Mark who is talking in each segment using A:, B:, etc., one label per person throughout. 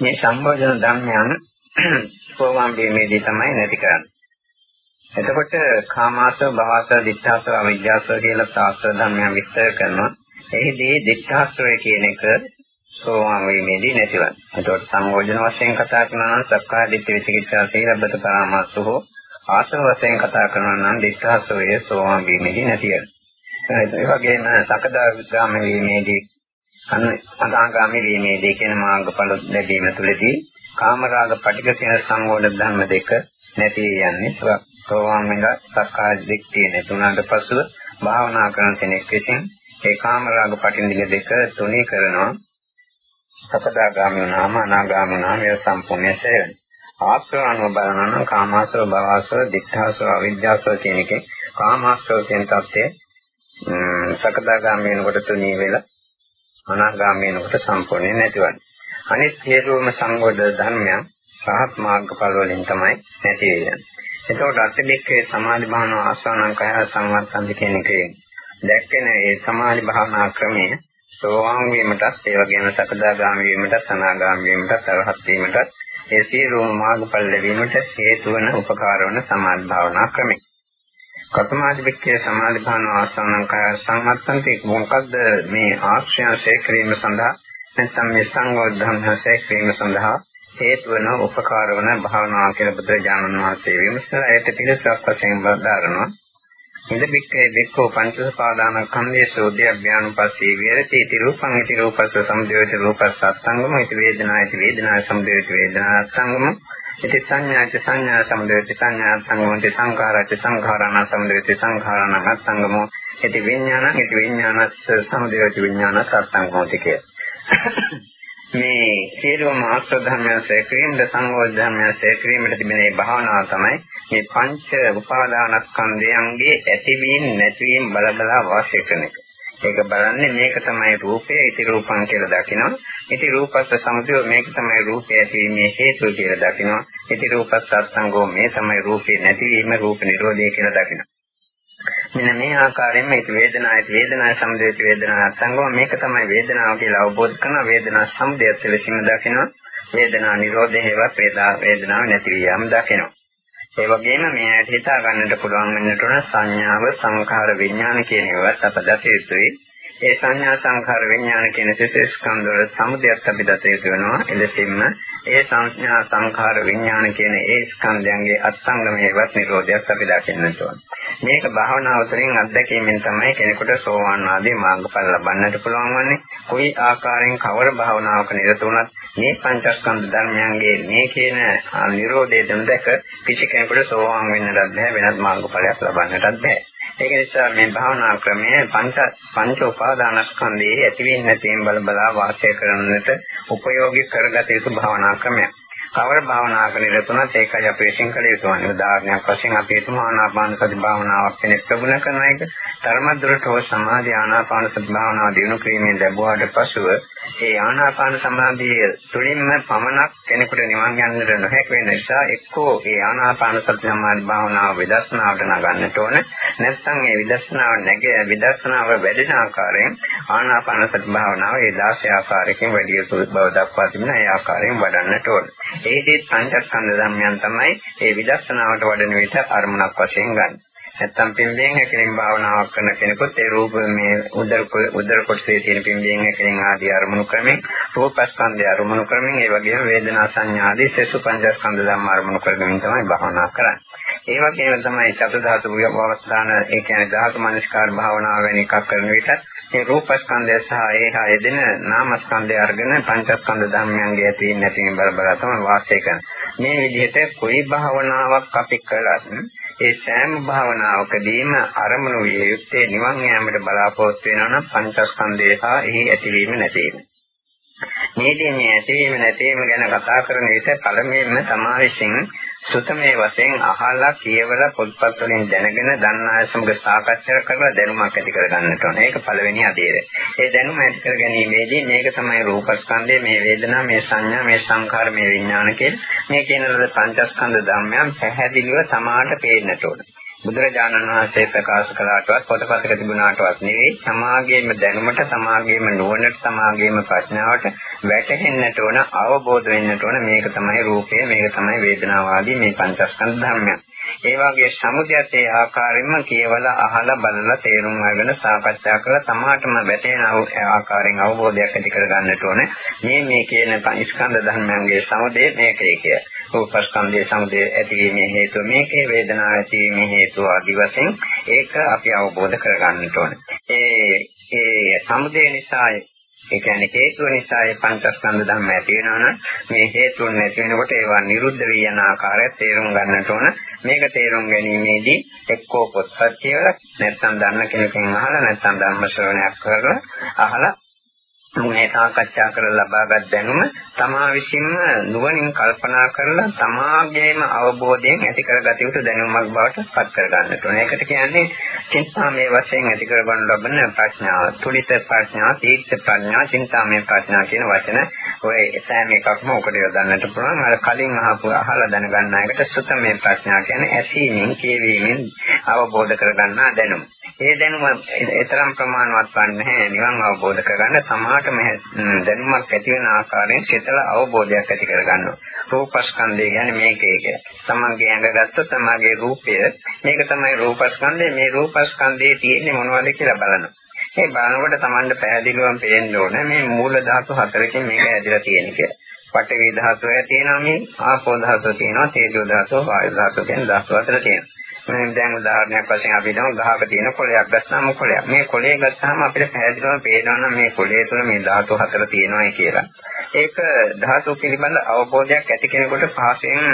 A: මේ සම්බෝධන ධර්මයන් සෝවාන් වීමේදී තමයි නැති කරන්නේ. එතකොට කාමාසව, භවසව, දිඨාසව, අවිජ්ජාසව කියලා ශාස්ත්‍ර ධර්මයන් විස්තර කරනවා. එහිදී දිඨාසවය කියන එක සෝවාන් වීමේදී නැතිවන්නේ. එතකොට සංයෝජන වශයෙන් කතා කරනවා නම් සක්කාය දිට්ඨි විචිකිච්ඡා සීලබ්බත පරාමාසෝ ආසව වශයෙන් කතා කරනවා නම් දිඨාසවය සෝවාන් වීමේදී නැති වෙනවා. ඒ වගේම සකදාගාමී වීමේදී අනාගාමී වීමේදී කියන මාර්ගඵල ලැබීම තුළදී කාමරාග පටික කියන සංයෝජන ධර්ම දෙක නැති යන්නේ. සෝවාන් වෙලා සක්කාය දිට්ඨිය නැතුණාට පසුව භාවනා කරන කෙනෙක් විසින් ඒ කාමරාග පටික දෙක තුනී කරනවා. සකදාගාමී වුණාම අනාගාමී වුණාම ඒ සම්පූර්ණයෙන් සැරෙනවා. ආශ්‍රවණව බලනවා නම් කාමාශ්‍රව, භවශ්‍රව, දිඨාශ්‍රව, අවිද්‍යාශ්‍රව කියන එකේ කාමාශ්‍රව කියන தත්ත්වය සකදාගාමී වෙනකොට තුනී වෙලා අනාගාමී වෙනකොට සම්පූර්ණයෙන් නැතිවන්නේ. අනිත් හේතුවම සංගෝධ ධර්මයන් රහත් මාර්ගඵල වලින් තමයි නැති වෙන්නේ. එතකොට අත්දෙකේ සමාධි භාවනාව ආස්වානං කය සංවත්තන්ති කියන එකේ දැක්කෙන ඒ සමාධි භාවනා ක්‍රමය සෝවාන් වීමටත් ඒ වගේම සකදාගාමී වීමටත් අනාගාමී වීමටත් අරහත් වීමටත් ඒ සියලුම මාර්ගඵල ලැබීමට හේතු වන උපකාර වන සමාධි භාවනා ක්‍රමය. කතමාදිවික්කේ සමාධි භාවනා ආසනං කය සංවත්තන්ති මොකද්ද මේ ආශ්‍රයන් ශේක්‍රීම සඳහා නැත්නම් මේ සංවර්ධන ශේක්‍රීම සඳහා හේතු වන උපකාර වන භාවනාව කියලා බුදුරජාණන් වහන්සේ විමසලා ඒට පිළිසක් වශයෙන් බදාරනවා. ඉද බික්කේ බික්කෝ පංචසපාදාන කම්මේසෝ උද්‍යඥානුපස්සී විහෙරති ඉති රූපං ඉති රූපස්ස සමුදයති රූපස්ස අත්ංගම ඉති වේදනා ඉති වේදනා සමුදයති වේදනා අත්ංගම ඉති සංඥා ඉති සංඥා සමුදයති සංඥා අත්ංගම ඉති සංඛාර ඉති සංඛාරණ සමුදයති සංඛාරණ අත්ංගම ඉති විඥානං ඉති විඥානස්ස සමුදයති විඥානස්ස අත්ංගම ඉති මේ සියලුම ආස්ව ධර්මයන් සේක්‍රීමද සංගෝධ ධර්මයන් සේක්‍රීමට තිබෙන මේ භාවනාව තමයි මේ පංච උපාදානස්කන්ධයන්ගේ ඇතිවීම නැතිවීම බල බලා වාසය කරන එක. ඒක බලන්නේ මේක තමයි රූපය ඉති රූපං කියලා දකිනවා. ඉති රූපස්ස සමුදය මේක තමයි රූපය ඇතිවීමේ හේතුව කියලා දකිනවා. ඉති රූපස්ස අත්ංගෝ මේ තමයි රූපේ නැතිවීම රූප නිරෝධය කියලා දකිනවා. මෙන්න මේ ආකාරයෙන්ම ඒක වේදනාවේ වේදනාවේ සමුදයට වේදනාව අත්ංගම මේක තමයි වේදනාව කියලා අවබෝධ කරන වේදනා සමුදයත් ලෙසින් දකිනවා වේදනා නිරෝධය හේවත් වේදනාව නැති වියම් දකිනවා ඒ වගේම මේ ඇට හිතා ගන්නට පුළුවන් වෙනට උන සංඥාව සංඛාර විඥාන කියන ඒවාත් අප දත යුතුයි. ඒ සංඥා සංඛාර විඥාන කියන සිත ස්කන්ධ වල සමුදයත් අපි දත යුතු වෙනවා. එලෙසින්ම ඒ සංඥා සංඛාර විඥාන කියන ඒ ස්කන්ධයන්ගේ අත්ංගමයේවත් නිරෝධයක් අපි දකින්නට ඕන. මේක භාවනාව තුළින් අත්දැකීමෙන් තමයි කෙනෙකුට සෝවාන් ආදී මාර්ගඵල ලබන්නට පුළුවන් වන්නේ. කොයි ආකාරයෙන් කවර භාවනාවක නිරත වුණත් මේ පංචස්කන්ධ ධර්මයන්ගේ මේ කියන නිරෝධය දෙන්නක කිසි කෙනෙකුට සෝවාන් වෙන්නටත් බැහැ වෙනත් මාර්ගඵලයක් ලබන්නටත් බැහැ. ඒක නිසා මේ භාවනා ක්‍රමය පංච පංච උපාදානස්කන්ධයේ ඇතිවෙන්නේ නැතිවෙන බල බලා වාසය කරන්නට උපයෝගී කරගත යුතු භාවනා ක්‍රමයක්. කවර භාවනාවක නිරතුණත් ඒකයි අපි විශ්ින් කළ යුතු වන්නේ. උදාහරණයක් වශයෙන් අපි හිතමු ආනාපාන සති භාවනාවක් කෙනෙක් ප්‍රගුණ කරන එක. ධර්මද්‍රට හෝ සමාධි ආනාපාන සති භාවනාව දිනු කිරීමෙන් ලැබුවාට පසුව ඒ ආනාපාන සමාධිය තුළින්ම පමණක් කෙනෙකුට නිවන් යන්නට නොහැකි වෙන නිසා එක්කෝ ඒ ආනාපාන සති සමාධි භාවනාව විදර්ශනාවට නගන්නට ඕන නැත්නම් ඒ විදර්ශනාව නැග විදර්ශනාව වැඩෙන ආකාරයෙන් ආනාපාන සති භාවනාව ඒ 16 ආකාරයකින් වැඩි යුතු බව දක්වා තිබෙන ඒ ආකාරයෙන් වඩන්නට ඕන. ඒකේ පංචස්කන්ධ ධර්මයන් තමයි ඒ විදර්ශනාවට වඩන විට අරමුණක් වශයෙන් ගන්න. නැත්තම් පිම්බෙන් හැකලින් භාවනාවක් කරන කෙනෙකුත් ඒ රූප මේ උදර උදර කොටසේ තියෙන පිම්බෙන් හැකලින් ආදී අරමුණු ක්‍රමෙන් රූපස්කන්ධය අරමුණු ක්‍රමෙන් ඒ වගේම වේදනා සංඥා ආදී සසු පංචස්කන්ධ ධර්ම අරමුණු කරගෙන තමයි භාවනා කරන්නේ. ඒ වගේම තමයි චතුධාතු වවස්ථාන ඒ කියන්නේ ධාතු මනස්කාර භාවනාව වෙන එකක් කරන විට මේ රූපස්කන්ධය සහ ඒහා යෙදෙන නාමස්කන්ධය අරගෙන පංචස්කන්ධ ධර්මයන්ගේ ඇති නැති බල බල තමයි වාසය කරන්නේ. මේ විදිහට කොයි භාවනාවක් අපි කළත් ඒ සෑම භාවනාවකදීම අරමුණු විය යුත්තේ නිවන් යාමට බලාපොරොත්තු වෙනවා නම් පංචස්කන්ධය සහ එහි ඇතිවීම නැතිවීම. මේකේ මේ ඇතිවීම නැතිවීම ගැන කතා කරන විට පළමුවෙන්ම තමා විසින් සුතමේ වශයෙන් අහලා කියවලා පොත්පත් වලින් දැනගෙන දන්නා සමග සාකච්ඡා කරලා දැනුමක් ඇති කර ගන්නට ඕනේ. ඒක පළවෙනි අධීරය. ඒ දැනුම ඇති කර ගැනීමේදී මේක තමයි රූපස්කන්ධය, මේ වේදනා, මේ සංඥා, මේ සංඛාර, මේ විඥාන කියන මේ කියන ලද පංචස්කන්ධ ධර්මයන් පැහැදිලිව තමාට පේන්නට ඕනේ. බුදුරජාණන් වහන්සේ ප්‍රකාශ කළාටවත් පොතපතක තිබුණාටවත් නෙවෙයි සමාගයේම දැනුමට සමාගයේම නුවණට සමාගයේම ප්‍රඥාවට වැටහෙන්නට ඕන අවබෝධ වෙන්නට ඕන මේක තමයි රූපය මේක තමයි වේදනාවාදී මේ පංචස්කන්ධ ධර්මයන්. ඒ වගේ සමුදයත් ඒ ආකාරයෙන්ම කියවලා අහලා බලලා තේරුම් අරගෙන සාකච්ඡා කරලා තමාටම වැටෙන ආකාරයෙන් අවබෝධයක් ඇති කර ගන්නට ඕනේ. මේ මේ කියන ස්කන්ධ ධර්මයන්ගේ සමුදය මේකයි කිය. රූපස්කන්ධයේ සමුදය ඇතිවීමේ හේතුව මේකේ වේදනාව ඇතිවීමේ හේතුව ආදි වශයෙන් ඒක අපි අවබෝධ කර ගන්නට ඕනේ. ඒ ඒ සමුදය නිසා ඒ කියන්නේ හේතුව නිසා ඒ පංචස්කන්ධ ධර්ම ඇති වෙනවනම් මේ හේතුන් නැති වෙනකොට ඒවා නිරුද්ධ වී යන ආකාරය තේරුම් ගන්නට ඕන. මේක තේරුම් ගැනීමේදී එක්කෝ පොත්පත් කියවලා නැත්නම් දන්න කෙනකින් අහලා නැත්නම් ධර්ම ශ්‍රවණයක් කරලා අහලා මේ සාකච්ඡා කරලා ලබාගත් දැනුම තමා විසින්ම නුවණින් කල්පනා කරලා තමාගේම අවබෝධයෙන් ඇති කරගත යුතු දැනුමක් බවට පත් කර ගන්නට ඕනේ. ඒකට කියන්නේ චින්තාමය වශයෙන් ඇති කරගන්න ලබන ප්‍රඥාව. තුලිත ප්‍රඥා, තීර්ථ ප්‍රඥා, චින්තාමය ප්‍රඥා කියන වචන ඔය සෑම එකක්ම උකට යොදන්නට පුළුවන්. අර කලින් අහපු අහලා දැනගන්න එකට සුතමේ ප්‍රඥා කියන්නේ ඇසීමෙන්, කියවීමෙන් අවබෝධ කරගන්නා දැනුම. ඒ දැනුම ඊතරම් ප්‍රමාණවත් වන්නේ නිවන් අවබෝධ කරගන්න සමාජ තමටම දැනුමක් ඇති වෙන ආකාරයෙන් සිතල අවබෝධයක් ඇති කරගන්නවා. රූපස්කන්ධය කියන්නේ මේකේ කිය. තමන්ගේ ඇඟ ගත්තොත් තමන්ගේ රූපය මේක තමයි රූපස්කන්ධය. මේ රූපස්කන්ධයේ තියෙන්නේ මොනවද කියලා බලනවා. ඒ බලනකොට තමන්ට පැහැදිලිවම පේන්න ඕන මේ මූල ධාතු හතරකින් මේක ඇදලා තියෙන කියලා. පඨවි ධාතුව තියෙනවා මේ ආපෝ ධාතුව තියෙනවා තේජෝ ධාතුව වායු ධාතුව කියන ධාතු හතර තියෙනවා. දැන් උදාහරණයක් වශයෙන් අපි හිතමු ගහක තියෙන කොළයක් ගත්තාම කොළයක්. මේ කොළේ ගත්තාම අපිට පැහැදිලිවම පේනවා නම් මේ කොළේ තුළ මේ ධාතු හතර තියෙනවායි කියලා. ඒක ධාතු පිළිබඳ අවබෝධයක් ඇති කෙනෙකුට පහසෙන්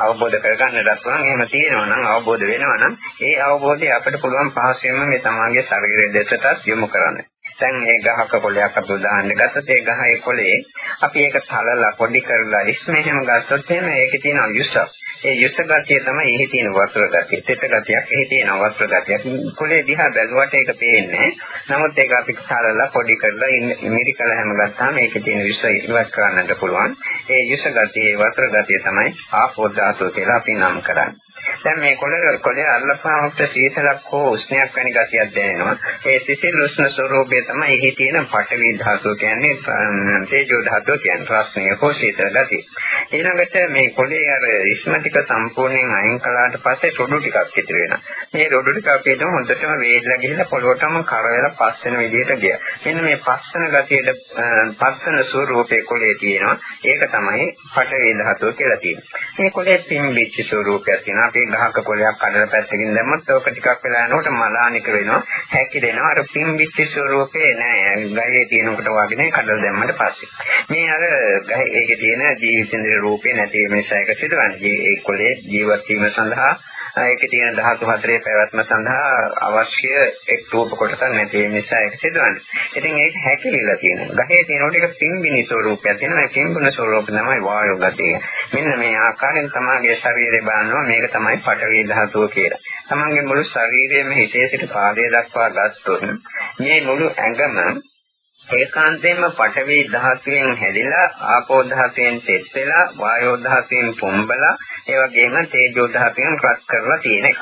A: අවබෝධ කරගන්නට පුළුවන්. එහෙම තියෙනවා නම් අවබෝධ වෙනවා නම් ඒ අවබෝධය අපිට පුළුවන් පහසෙන්ම මේ තමාගේ ශරීරය දෙසටත් යොමු කරන්න. දැන් මේ ගහක කොළයක් අපි උදාහරණ ගත්තොත් ඒ ගහේ කොළේ අපි ඒක තලලා පොඩි කරලා ඉස්මෙහෙම ගත්තොත් එහෙම ඒකේ තියෙන යුසක්. ඒ යුස ගතිය තමයි එහි තියෙන වස්ත්‍ර ගතිය. තෙත ගතියක් එහි තියෙන වස්ත්‍ර ගතියක්. කොළේ දිහා බැලුවට ඒක පේන්නේ නමුත් ඒක අපි තලලා පොඩි කරලා ඉමිරිකල හැම ගත්තාම ඒකේ තියෙන යුස ඉවත් කරන්නට පුළුවන්. ඒ යුස ගතිය, වස්ත්‍ර ගතිය තමයි ආපෝ ධාතුව කියලා අපි නම් කරන්නේ. දැන් මේ කොළ කොළේ අල්ලපහමට සීතලක් හෝ උෂ්ණයක් වැනි ගතියක් දැනෙනවා. ඒ සිසිල් උෂ්ණ ස්වરૂපය තමයි එහි තියෙන පඨවි ධාතුව කියන්නේ තේජෝ ධාතුව කියන්නේ රස්නේ හෝ සීතල ගතිය. ඊළඟට මේ කොළේ අර ඉස්ම ටික සම්පූර්ණයෙන් අයින් කළාට පස්සේ රොඩු ටිකක් ඉතුරු වෙනවා. මේ රොඩු ටික අපේට හොඳටම වේදලා ගිහිල්ලා පොළොවටම කර වෙලා පස් වෙන විදිහට ගියා. මෙන්න මේ පස්සන ගතියේ පස්සන ස්වરૂපයේ කොළේ තියෙනවා. ඒක තමයි පඨවි ධාතුව කියලා තියෙන්නේ. මේ කොළේ පිම්බිච්ච ස්වરૂපයක් තියෙනවා. අපේ ගහක කොළයක් කඩලා පැත්තකින් දැම්මොත් ඕක ටිකක් වෙලා යනකොට මලානික වෙනවා. හැකිදෙනවා අර පිම්බිච්ච ස්වරූපේ නෑ. ගහේ තියෙනකොට වගේ නේ කඩලා දැම්මට පස්සේ. මේ අර ගහේ ඒකේ තියෙන ජීවිතේන්ද්‍ර රූපේ නැති වෙන නිසා එක සිදුවන්නේ. ඒ කොළේ ජීවත් වීම සඳහා ඒකේ තියෙන ධාතු හතරේ පැවැත්ම සඳහා අවශ්‍ය එක් රූප කොටසක් නැති වෙන නිසා ඒක සිදුවන්නේ. ඉතින් ඒක හැකිලිලා තියෙනවා. ගහේ තියෙනකොට ඒක පිම්බිනි ස්වරූපයක් තියෙනවා. ඒ පිම්බුන ස්වරූපය තමයි වායු ගතිය. මෙන්න මේ ආකාරයෙන් තමගේ ශරීරය බලනවා මේක තමයි පඨවි ධාතුව කියලා. තමන්ගේ මුළු ශරීරයේම හිතේ සිට පාදයේ දක්වා ගත්තොත් මේ මුළු ඇඟම ඒකාන්තයෙන්ම පඨවි ධාතුවෙන් හැදිලා ආපෝ ධාතුවෙන් තෙත් වෙලා වායෝ ධාතුවෙන් පොම්බලා ඒ වගේම තේජෝ ධාතුවෙන් රත් කරලා තියෙන එකක්.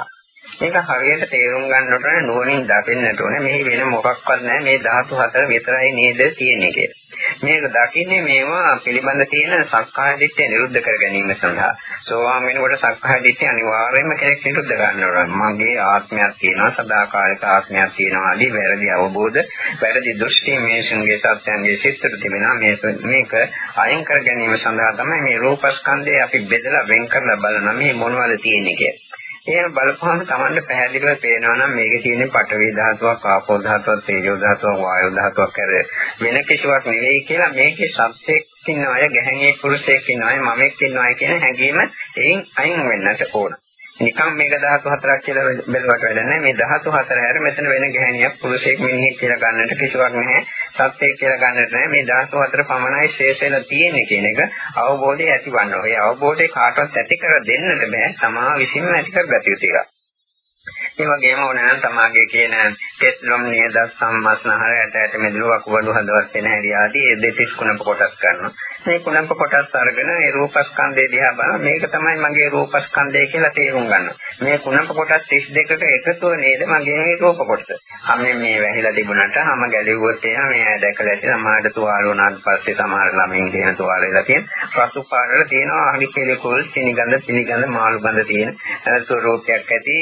A: මේක හරියට තේරුම් ගන්නකොට නුවණින් දකින්නට ඕනේ මෙහි වෙන මොකක්වත් නැහැ මේ ධාතු හතර විතරයි නේද තියෙන්නේ කියලා. මේක දකින්නේ මේවා පිළිබඳ තියෙන සක්කාය දිට්ඨිය නිරුද්ධ කර ගැනීම සඳහා. සෝවාන් වෙනකොට සක්කාය දිට්ඨිය අනිවාර්යයෙන්ම කෙනෙක් නිරුද්ධ ගන්නවා. මගේ ආත්මයක් තියෙනවා, සදාකාලික ආත්මයක් තියෙනවා ආදී වැරදි අවබෝධ, වැරදි දෘෂ්ටි මේෂන්ගේ සත්‍යයන්ගේ සිත්තට තිබෙනවා. මේක මේක අයින් කර ගැනීම සඳහා තමයි මේ රූපස්කන්ධය අපි බෙදලා වෙන් කරලා බලනවා මේ මොනවද තියෙන්නේ කියලා. එහෙම බලපුවම Tamanne පැහැදිලිව පේනවා නම් මේකේ තියෙන පඨවි ධාතුවක්, ආපෝ ධාතුවක්, තේජෝ ධාතුවක්, වායෝ ධාතුවක් කර වෙන කිසිවක් නෙවෙයි කියලා මේකේ සත්‍යයක් ඉන්න අය, ගැහණියෙක් පුරුෂයෙක් ඉන්න අය, මමෙක් ඉන්න අය කියන හැඟීම එයින් අයින් වෙන්නට ඕන. නිකම් මේක ධාතු හතරක් කියලා බැලුවට වැඩ නැහැ. මේ ධාතු හතර හැර මෙතන වෙන ගැහණියක් පුරුෂයෙක් මිනිහෙක් කියලා ගන්නට කිසිවක් නැහැ. සත්‍යයක් කියලා ගන්නට නැහැ. මේ ධාතු හතර පමණයි ශේෂෙලා තියෙන්නේ කියන එක අවබෝධය ඇතිවන්න ඕනේ. ඒ අවබෝධය කාටවත් ඇති කර දෙන්නට බෑ. තමා විසින්ම ඇති කරගත යුතු එකක්. ඒ වගේම ඕනනම් තමාගේ කියන කෙස්ලොම් නියද සම්මස්නහර ඇට ඇට මෙදුළු වකුගඩු හදවත් වෙන හැටි ආදී දෙතිස් කුණප කොටස් කරනවා. මේ කුණප කොටස් අරගෙන ඒ රූපස්කන්ධය දිහා බලන මේක තමයි මගේ රූපස්කන්ධය කියලා තේරුම් ගන්නවා. මේ කුණප කොටස් 32ක එකතුව නේද මගේ මේ රූප කොටස. හැම මේ වැහිලා තිබුණාට හැම ගැලෙව්වොත් එහෙම මේ දැකලා ඇති සමහරට තුවාල වුණාට පස්සේ සමහර ළමින් දෙන තුවාල වෙලා තියෙන පසු පාඩවල තියෙනවා අහලි කෙලෙකුල් සිනිගඳ පිනිගඳ මාළු ගඳ තියෙන ස්වරූපයක් ඇති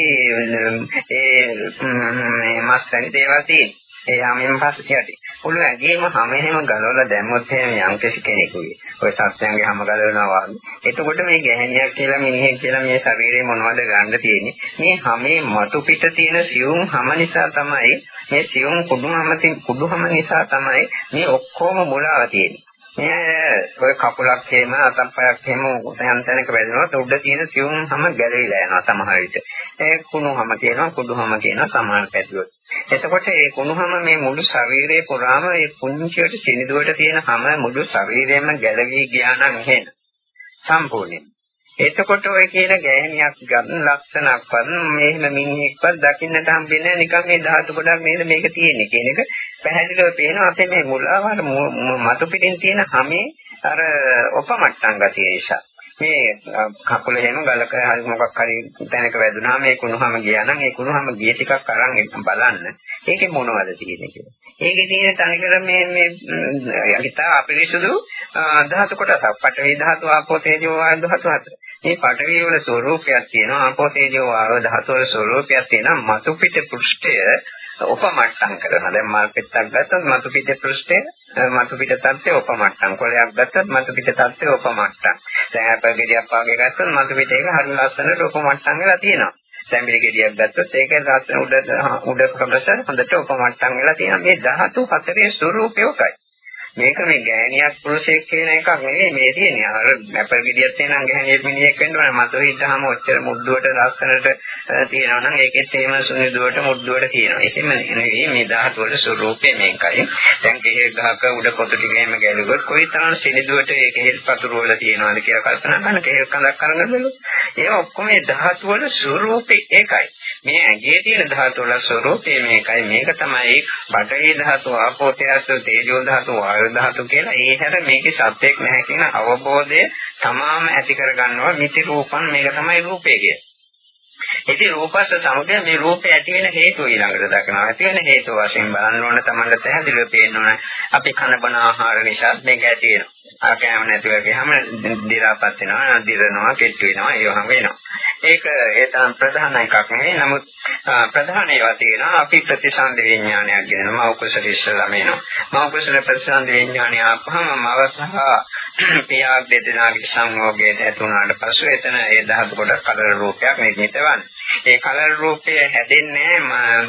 A: ඒ මස් වැනි දේවල් තියෙනවා. ඒ යමින් පස්සේ යටි. මුළු ඇඟේම හැම හැම ගලවලා දැම්මොත් එහෙම යම් කෙනෙකුගේ ඔය සත්‍යංගේ හැම ගලවනවා වගේ. එතකොට මේ ගැහණියක් කියලා මිනිහෙක් කියලා මේ ශරීරේ මොනවද ගන්න තියෙන්නේ? මේ හැමේ මතු පිට තියෙන සියුම් හැම නිසා තමයි මේ සියුම් කුඩුහම කුඩුහම නිසා තමයි මේ ඔක්කොම මුලාව තියෙන්නේ. මේ ඔය කකුලක් එහෙම අතප්පයක් එහෙම යම් තැනක වැදුනොත් උඩ තියෙන සියුම් හැම ගැලවිලා යනවා සමහර විට. ඒ කුණුහම කියනවා කුඩුහම කියනවා සමාන පැතිවල. එතකොට ඒ කුණුහම මේ මුළු ශරීරේ පුරාම මේ පුංචියට සිනිදුවට තියෙන හැම මුළු ශරීරෙම ගැලවි ගියා නම් එහෙම සම්පූර්ණයෙන්. එතකොට ඔය කියන ගෑණියක් ගන්න ලක්ෂණක්වත් මෙහෙම මිනිහෙක්වත් දකින්නට හම්බෙන්නේ නිකන් මේ ධාතු ගොඩක් නේද මේක තියෙන්නේ කියන එක. පැහැදිලිව පේනවා අපේ මේ මුලාවර මතු පිටින් තියෙන හැමේ අර උපමට්ටම් ගතිය නිසා. මේ කකුල එහෙම ගලක හරි මොකක් හරි තැනක වැදුනා මේ කුණුහම ගියා නම් ඒ කුණුහම ගිය ටිකක් අරන් බලන්න ඒකේ මොනවද තියෙන්නේ කියලා. ඒකේ තියෙන තනිකර මේ මේ හිතා අපිරිසුදු ධාතු කොටසක්. පඨවි ධාතු, ආපෝ තේජෝ වායු ධාතු හතර. මේ පඨවි වල ස්වરૂපයක් තියෙනවා, ආපෝ තේජෝ වායු ධාතු වල ස්වરૂපයක් තියෙනවා. මතු පිට පෘෂ්ඨය උපමට්ටම් කරනවා. දැන් මල් පෙත්තක් ගත්තොත් මතු පිට පෘෂ්ඨය මතු පිට තත්ත්වය උපමට්ටම්. කොළයක් ගත්තොත් මතු පිට තත්ත්වය උපමට්ටම්. දැන් අපේ ගෙඩියක් වගේ ගත්තොත් මතු පිට එක හරි ලස්සනට උපමට්ටම් වෙලා තියෙනවා. සැඹිලි ගෙඩියක් ගත්තොත් ඒක ලස්සන උඩ උඩ කොටස හොඳට උපමට්ටම් වෙලා තියෙනවා. මේ ධාතු හතරේ ස්වરૂපය ඔකයි. මේක මේ ගෑණියක් පුරුෂයෙක් කියන එකක් නෙවෙයි මේ තියෙන්නේ. අර නැපර ගෙඩියක් තියෙනම් ගෑණියෙක් මිනිහෙක් වෙන්න ඕන. මත හිටාම ඔච්චර මුද්දුවට ලස්සනට තියෙනවා නම් ඒකෙත් එහෙම සුනිදුවට මුද්දුවට තියෙනවා. ඒකෙම නෙවෙයි මේ ධාතු වල ස්වરૂපය මේකයි. දැන් කෙහෙල් ගහක උඩ පොතු ටික එහෙම ගැලුවොත් කොයිතරම් සුනිදුවට ඒ කෙහෙල් පතුරු වල තියෙනවද කියලා කල්පනා කරන කෙහෙල් කඳක් අරගෙන බලුවොත් ඒ ඔක්කොම මේ ධාතු වල ස්වરૂපය ඒකයි. මේ ඇඟේ තියෙන ධාතු වල ස්වરૂපය මේකයි මේක තමයි බටේ ධාතු ආපෝ තේජෝ තේජෝ ධාතු වායු ධාතු කියලා ඒ හැර මේකේ සත්‍යයක් නැහැ කියන අවබෝධය තමාම ඇති කරගන්නවා මිති රූපන් මේක තමයි රූපය කියන්නේ ඉතින් රූපස්ස සමුදය මේ රූපය ඇති වෙන හේතුව ඊළඟට දක්වනවා. ඇති වෙන හේතුව වශයෙන් බලන්න ඕන තමයි පැහැදිලිව පේන්න ඕන. අපි කන බන ආහාර නිසා මේක ඇති වෙනවා. ආකෑම නැති වගේම දිරාපත් වෙනවා, දිරනවා, කෙට්ටු වෙනවා, ඒවම වෙනවා. ඒක ඒ තරම් ප්‍රධාන එකක් නෙවෙයි. නමුත් ප්‍රධාන ඒවා තියෙනවා. අපි ප්‍රතිසන්ද විඥානයක් කියනවා. මව කුසල ඉස්සලම එනවා. මව කුසල ප්‍රතිසන්ද විඥානය ආපහම මව සහ පියා දෙදෙනාගේ සංයෝගයට ඇතුණාට පසු එතන ඒ දහතු කොට කලර රූපයක් නිර්මිත වන්නේ. ඒ කලර රූපය හැදෙන්නේ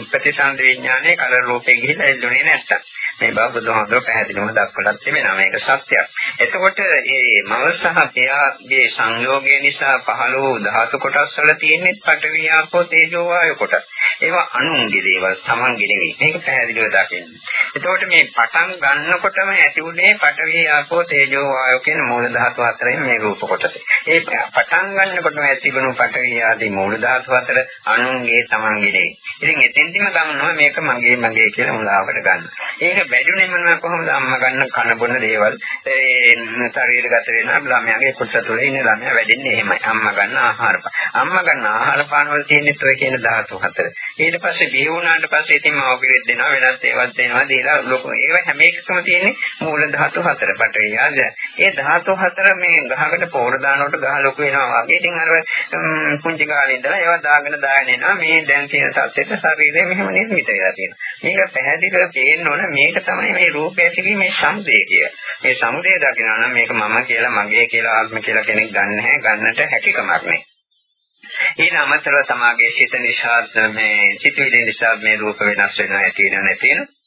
A: ප්‍රතිසන්ද විඥානයේ කලර රූපේ ගිහිලා එල්ලුනේ නැත්තම්. මේ බව බුදුහාමුදුරුවෝ පැහැදිලිවම දක්වලා තිබෙනවා. මේක සත්‍යයක්. එතකොට මේ මව සහ පියාගේ සංයෝගය නිසා පහළ වූ ධාතු කොටස් වල තියෙන පඨවි ආපෝ තේජෝ වායු කොටස්. ඒවා අනුන්ගේ දේවල් තමන්ගේ නෙවෙයි. මේක පැහැදිලිව දකින්න. එතකොට මේ පටන් ගන්නකොටම ඇති උනේ පඨවි ආපෝ තේජෝ වායු කියන මූල ධාතු හතරෙන් මේ රූප කොටස. ඒ පටන් ගන්නකොටම ඇතිවුණු පඨවි ආදී මූල ධාතු හතර අනුන්ගේ තමන්ගේ නෙවෙයි. ඉතින් එතෙන්දිම ගන්නවා මේක මගේ මගේ කියලා මුලාවට ගන්න. ඒක වැඩුණේ මොනවා කොහොමද අම්මා ගන්න කන බොන දේවල් ඒ ශරීරගත වෙන ළමයාගේ කුස තුළ ඉන්න ළමයා වැඩින්නේ එහෙමයි. අම්මා ගන්න ආහාර පාන. අම්මා ගන්න ආහාර පාන වල තියෙන ඔය කියන ධාතු හතර. ඊට පස්සේ බිහි වුණාට පස්සේ ඉතින් මාව පිළිත් දෙනවා වෙනත් ඒවත් දෙනවා දීලා ලොකු ඒව හැම එකකම තියෙන්නේ මූල ධාතු හතර පටවිය ආද. ඒ ධාතු හතර මේ ගහකට පෝර දානකොට ගහ ලොකු වෙනවා වගේ. ඉතින් අර පුංචි කාලේ ඉඳලා ඒවා දාගෙන දාගෙන එනවා. මේ දැන් තියෙන තත්ත්වෙට ශරීරය මෙහෙම නිර්මිත වෙලා තියෙනවා. මේක පැහැදිලිව පේන්න ඕන මේක තමයි මේ රූපය ඇතිවීමේ සමුදය කිය. මේ සමුදය දකිනවා නම් මේක මම කියලා මගේ කියලා ආත්ම කියලා කෙනෙක් ගන්න නැහැ. ගන්නට හැකියාවක් නැහැ. ඊට අමතරව තමාගේ සිත නිසා මේ චිතවිලි නිසා මේ රූප වෙනස් වෙනවා ඇති වෙනවා නැති වෙනවා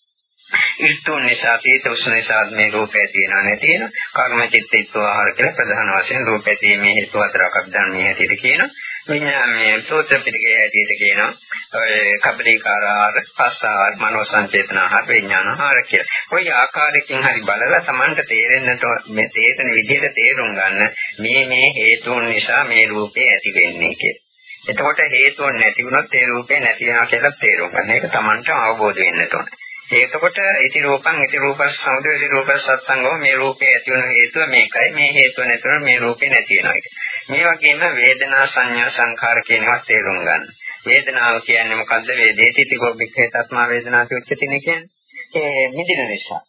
A: ඍතුන් නිසා සීත උෂ්ණ නිසා මේ රූපය තියෙනවා නැති වෙනවා කර්ම චිත්ත ඉත්වාහාර කියලා ප්‍රධාන වශයෙන් රූපය තියෙන්නේ හේතු හතරක් අභිධර්මයේ හැටියට කියනවා විඥානයේ සෝත්‍ර පිටකයේ හැටියට කියනවා ඔය කබලිකාරාර පස්සාර මනෝ සංචේතනාහාර විඥානහාර කියලා. කොයි ආකාරයකින් හරි බලලා Tamanට තේරෙන්නට මේ තේරෙන විදිහට තේරුම් ගන්න මේ මේ හේතුන් නිසා මේ රූපේ ඇති වෙන්නේ කියලා. එතකොට හේතුන් නැති වුණොත් ඒ රූපේ නැති වෙනවා කියලා තේරුම් ගන්න. ඒක Tamanට අවබෝධ වෙන්නට ඕනේ. එතකොට ඉති රූපං ඉති රූපස් සමුදය ඉති රූපස් සත්සංගෝ මේ රූපේ ඇති වෙන හේතුව මේකයි මේ හේතුව නැතුව මේ රූපේ නැති වෙනවා මේ වගේම වේදනා සංඥා සංඛාර කියනවා තේරුම් ගන්න. වේදනාව කියන්නේ මොකද්ද? වේදේති තිගොබ්බික්ඛේ තස්මා වේදනාති උච්චතිනේ කියන්නේ. ඒ මිදින නිසා.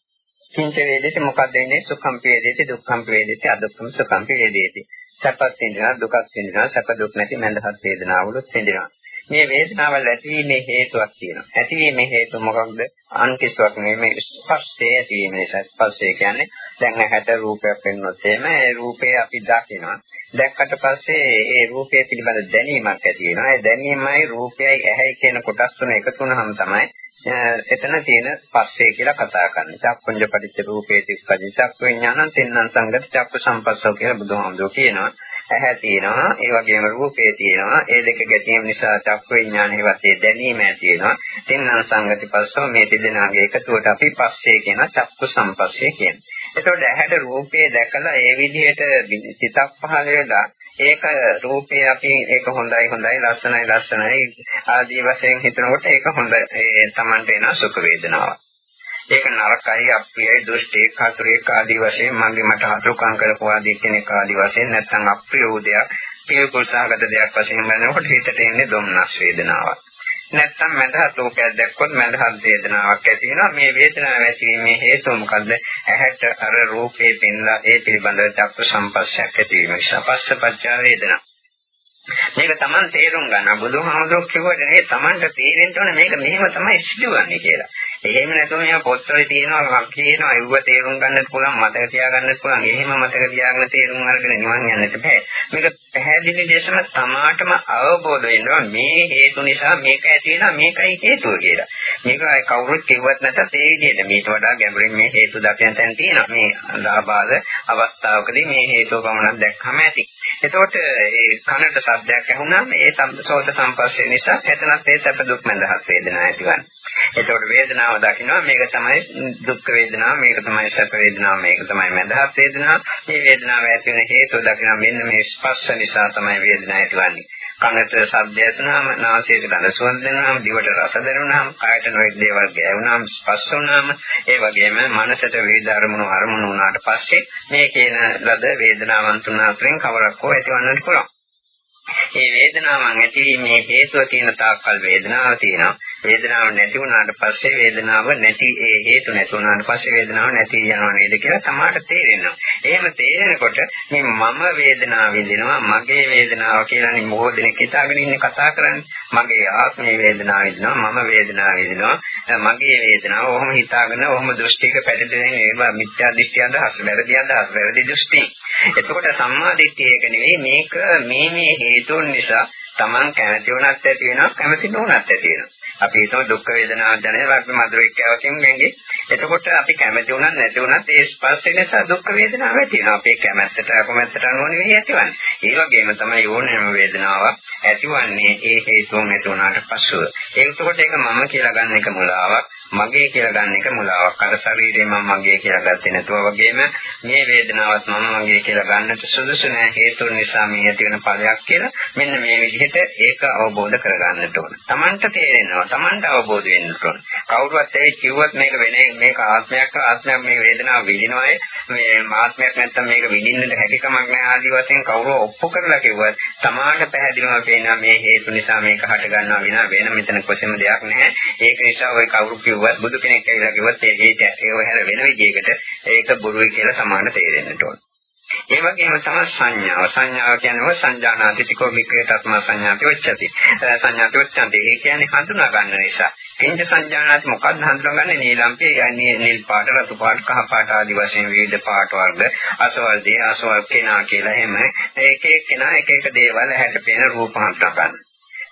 A: කිංච වේදේති මොකද්ද වෙන්නේ? සුඛම් වේදේති දුක්ඛම් වේදේති අදුක්ඛම් සුඛම් වේදේති. සැපත් විඳිනවා දුකත් විඳිනවා සැප දුක් නැති මඳහත් වේදනාවලුත් විඳිනවා. මේ වේදනාවල් ඇතිවීමේ හේතුවක් තියෙනවා. ඇතිවීමේ හේතුව මොකක්ද? අන් කිසිවක් නෙමෙයි ස්පර්ශය ඇතිවීම නිසා. ස්පර්ශය කියන්නේ දැන් ඇහැට රූපයක් වෙනොත් එහෙම ඒ රූපේ අපි දකිනවා. දැක්කට පස්සේ ඒ රූපය පිළිබඳ දැනීමක් ඇති වෙනවා. ඒ දැනීමයි රූපයයි ඇහැයි කියන කොටස් තුන එකතු වුනහම තමයි එතන තියෙන පස්සේ කියලා කතා කරන්නේ. චක්කුංජ පටිච්ච රූපේ තිස්සජි චක්ක විඥානං තින්නම් සංගත චක්ක සම්පස්සෝ කියලා බුදුහාමුදුරුවෝ කියනවා. ඇහැ තියෙනවා ඒ වගේම රූපේ තියෙනවා ඒ දෙක ගැටීම නිසා චක්ක විඥානයේ වතේ දැනීම ඇති වෙනවා තින්නම් සංගති පස්සෝ මේ දෙදෙනාගේ එකතුවට අපි පස්සේ කියන චක්ක සම්පස්සේ කියන්නේ එතකොට ඇහැට රූපේ දැකලා ඒ විදිහට සිතක් පහළ වෙලා ඒක රූපේ අපි ඒක හොඳයි හොඳයි ලස්සනයි ලස්සනයි ආදී වශයෙන් හිතනකොට ඒක හොඳ ඒ Tamanට එන සුඛ වේදනාවක් ඒක නරකයි අප්‍රියයි දුෂ්ටේ කතරේ ආදී වශයෙන් මගේ මට හතුරුකම් කරපු ආදී කෙනෙක් ආදී වශයෙන් නැත්නම් අප්‍රිය වූ දෙයක් පිළිකුල්සහගත දෙයක් වශයෙන් බලනකොට හිතට එන්නේ දුම්නස් වේදනාවක්. නැත්නම් මඳහත් ලෝකයක් දැක්කොත් මඳහත් වේදනාවක් ඇති වෙනවා. මේ වේදනාව ඇතිවීමේ හේතුව මොකද්ද? ඇහැට අර රූපේ පෙන්ලා ඒ පිළිබඳව චක්ක සම්පස්සයක් ඇති වීම නිසා පස්සපච්චා වේදනා. මේක Taman තේරුම් ගන්න බුදුහාමුදුරුවෝ කිව්වට නේ Tamanට තේරෙන්න ඕනේ මේක මෙහෙම තමයි සිදුවන්නේ කියලා. එහෙම නැතුව මේ පොත්වල තියෙනවා මම කියනවා ඒව තේරුම් ගන්නත් පුළුවන් මතක තියාගන්නත් පුළුවන්. එහෙම මතක තියාගෙන තේරුම් අරගෙන නිවන් යන්නත් බෑ. මේක පැහැදිලි දේශම තමාටම අවබෝධ වෙනවා මේ හේතු නිසා මේක ඇති වෙනවා මේකයි හේතුව කියලා. මේක කවුරුත් කිව්වත් නැතත් ඒ විදිහට මේට වඩා ගැඹුරින් මේ හේතු දකින තැන තියෙනවා. මේ ලාභාද අවස්ථාවකදී මේ හේතුව පමණක් දැක්කම ඇති. එතකොට ඒ කනට ශබ්දයක් ඇහුණාම ඒ සෝත සම්පස්සේ නිසා එතනත් ඒ සැප දුක් මඳහත් වේදනා ඇතිවන්නේ. එතකොට වේදනාව දකිනවා මේක තමයි දුක් වේදනාව මේක තමයි සැප වේදනාව මේක තමයි මඳහත් වේදනාව. මේ වේදනාව ඇති වෙන හේතුව දකිනවා මෙන්න මේ ස්පර්ශ නිසා තමයි වේදනාව ඇතිවන්නේ කනට ශබ්දය ඇසුනහම නාසයට ගඳ සුවඳ දැනුනහම දිවට රස දැනුනහම කායට නොයෙක් දේවල් ගෑවුනහම ස්පර්ශ වුනහම ඒ වගේම මනසට වේද අරමුණු අරමුණු වුණාට පස්සේ මේ කියන ලද වේදනාවන් තුන අතරින් කවරක් හෝ ඇතිවන්නට පුළුවන්. මේ වේදනාවන් ඇතිවීමේ හේතුව තියෙන තාක්කල් වේදනාව තියෙනවා. වේදනාව නැති වුණාට පස්සේ වේදනාව නැති ඒ හේතු නැති වුණාට පස්සේ වේදනාව නැති යනවා නේද කියලා තමාට තේරෙනවා. එහෙම තේරෙනකොට මේ මම වේදනාව විඳිනවා මගේ වේදනාව කියලානේ මොහොත දෙනෙක් හිතාගෙන ඉන්නේ කතා කරන්නේ. මගේ ආත්මයේ වේදනාව විඳිනවා මම වේදනාව විඳිනවා මගේ වේදනාව ඔහොම හිතාගෙන ඔහොම දෘෂ්ටික පැටලෙන ඒවා මිත්‍යා දෘෂ්ටි අදහස් වැරදි අදහස් වැරදි දෘෂ්ටි. එතකොට සම්මා දිට්ඨිය එක නෙවෙයි මේක මේ මේ හේතුන් නිසා Taman කැමති වුණත් ඇති වෙනවා කැමති නොවුණත් ඇති වෙනවා. අපි හිතමු දුක් වේදනාවක් දැනෙනවා අපි මధుරිකයවකින් වෙන්නේ. එතකොට අපි කැමති වුණත් නැති වුණත් ඒ ස්පර්ශය නිසා දුක් වේදනාවක් ඇති වෙනවා. අපේ කැමැත්තට අකමැත්තට අනුව නෙවෙයි ඇතිවන්නේ. ඒ වගේම තමයි ඕනෑම වේදනාවක් ඇතිවන්නේ ඒ හේතුන් නැති වුණාට පස්සෙ. ඒකකොට ඒක මම කියලා ගන්න එක මුලාවක්. මගේ කියලා ගන්න එක මුලාවක්. අර ශරීරය මම මගේ කියලා ගත්තේ නැතුව වගේම මේ වේදනාවත් මම මගේ කියලා ගන්නට සුදුසු නැහැ හේතුන් නිසා මේ ඇති වෙන ඵලයක් කියලා. මෙන්න මේ විදිහට ඒක අවබෝධ කරගන්නට ඕන. Tamanට තේරෙනවා. Tamanට අවබෝධ වෙන්න ඕන. කවුරුවත් ඒ කිව්වත් මේක වෙන්නේ මේක ආත්මයක් ආත්මයක් මේ වේදනාව විඳිනවායි මේ ආත්මයක් නැත්තම් මේක විඳින්නට හැකියාවක් නැහැ ආදි වශයෙන් කවුරු ඔප්පු කරලා කිව්වත් තමාට පැහැදිලිවම පේනවා මේ හේතු නිසා මේක හට ගන්නවා විනා වෙන මෙතන කොසෙම දෙයක් නැහැ. ඒක නිසා ওই කවුරු කිව්වත් බුදු කෙනෙක් කියලා කිව්වත් ඒක ඒව හැර වෙන විදිහකට ඒක බොරුයි කියලා සමාන තේරෙන්නට ඕන. ඒ වගේම තමයි සංඥාව. සංඥාව කියන්නේ සංජානාතිතිකෝ වික්‍රේතත්ම සංඥාති උච්චති. සංඥාති උච්චන්ති. ඒ කියන්නේ හඳුනා ගන්න නිසා. කිංච සංජානාති මොකක්ද හඳුනාගන්නේ? නීලම්පේ යන්නේ නිල් පාට, රතු පාට, කහ පාට ආදී වශයෙන් විවිධ පාට වර්ග, අසවල් දේ, අසවල් කෙනා කියලා එහෙම එක එක කෙනා එක එක දේවල් හැට පේන රූප හඳුනා ගන්න.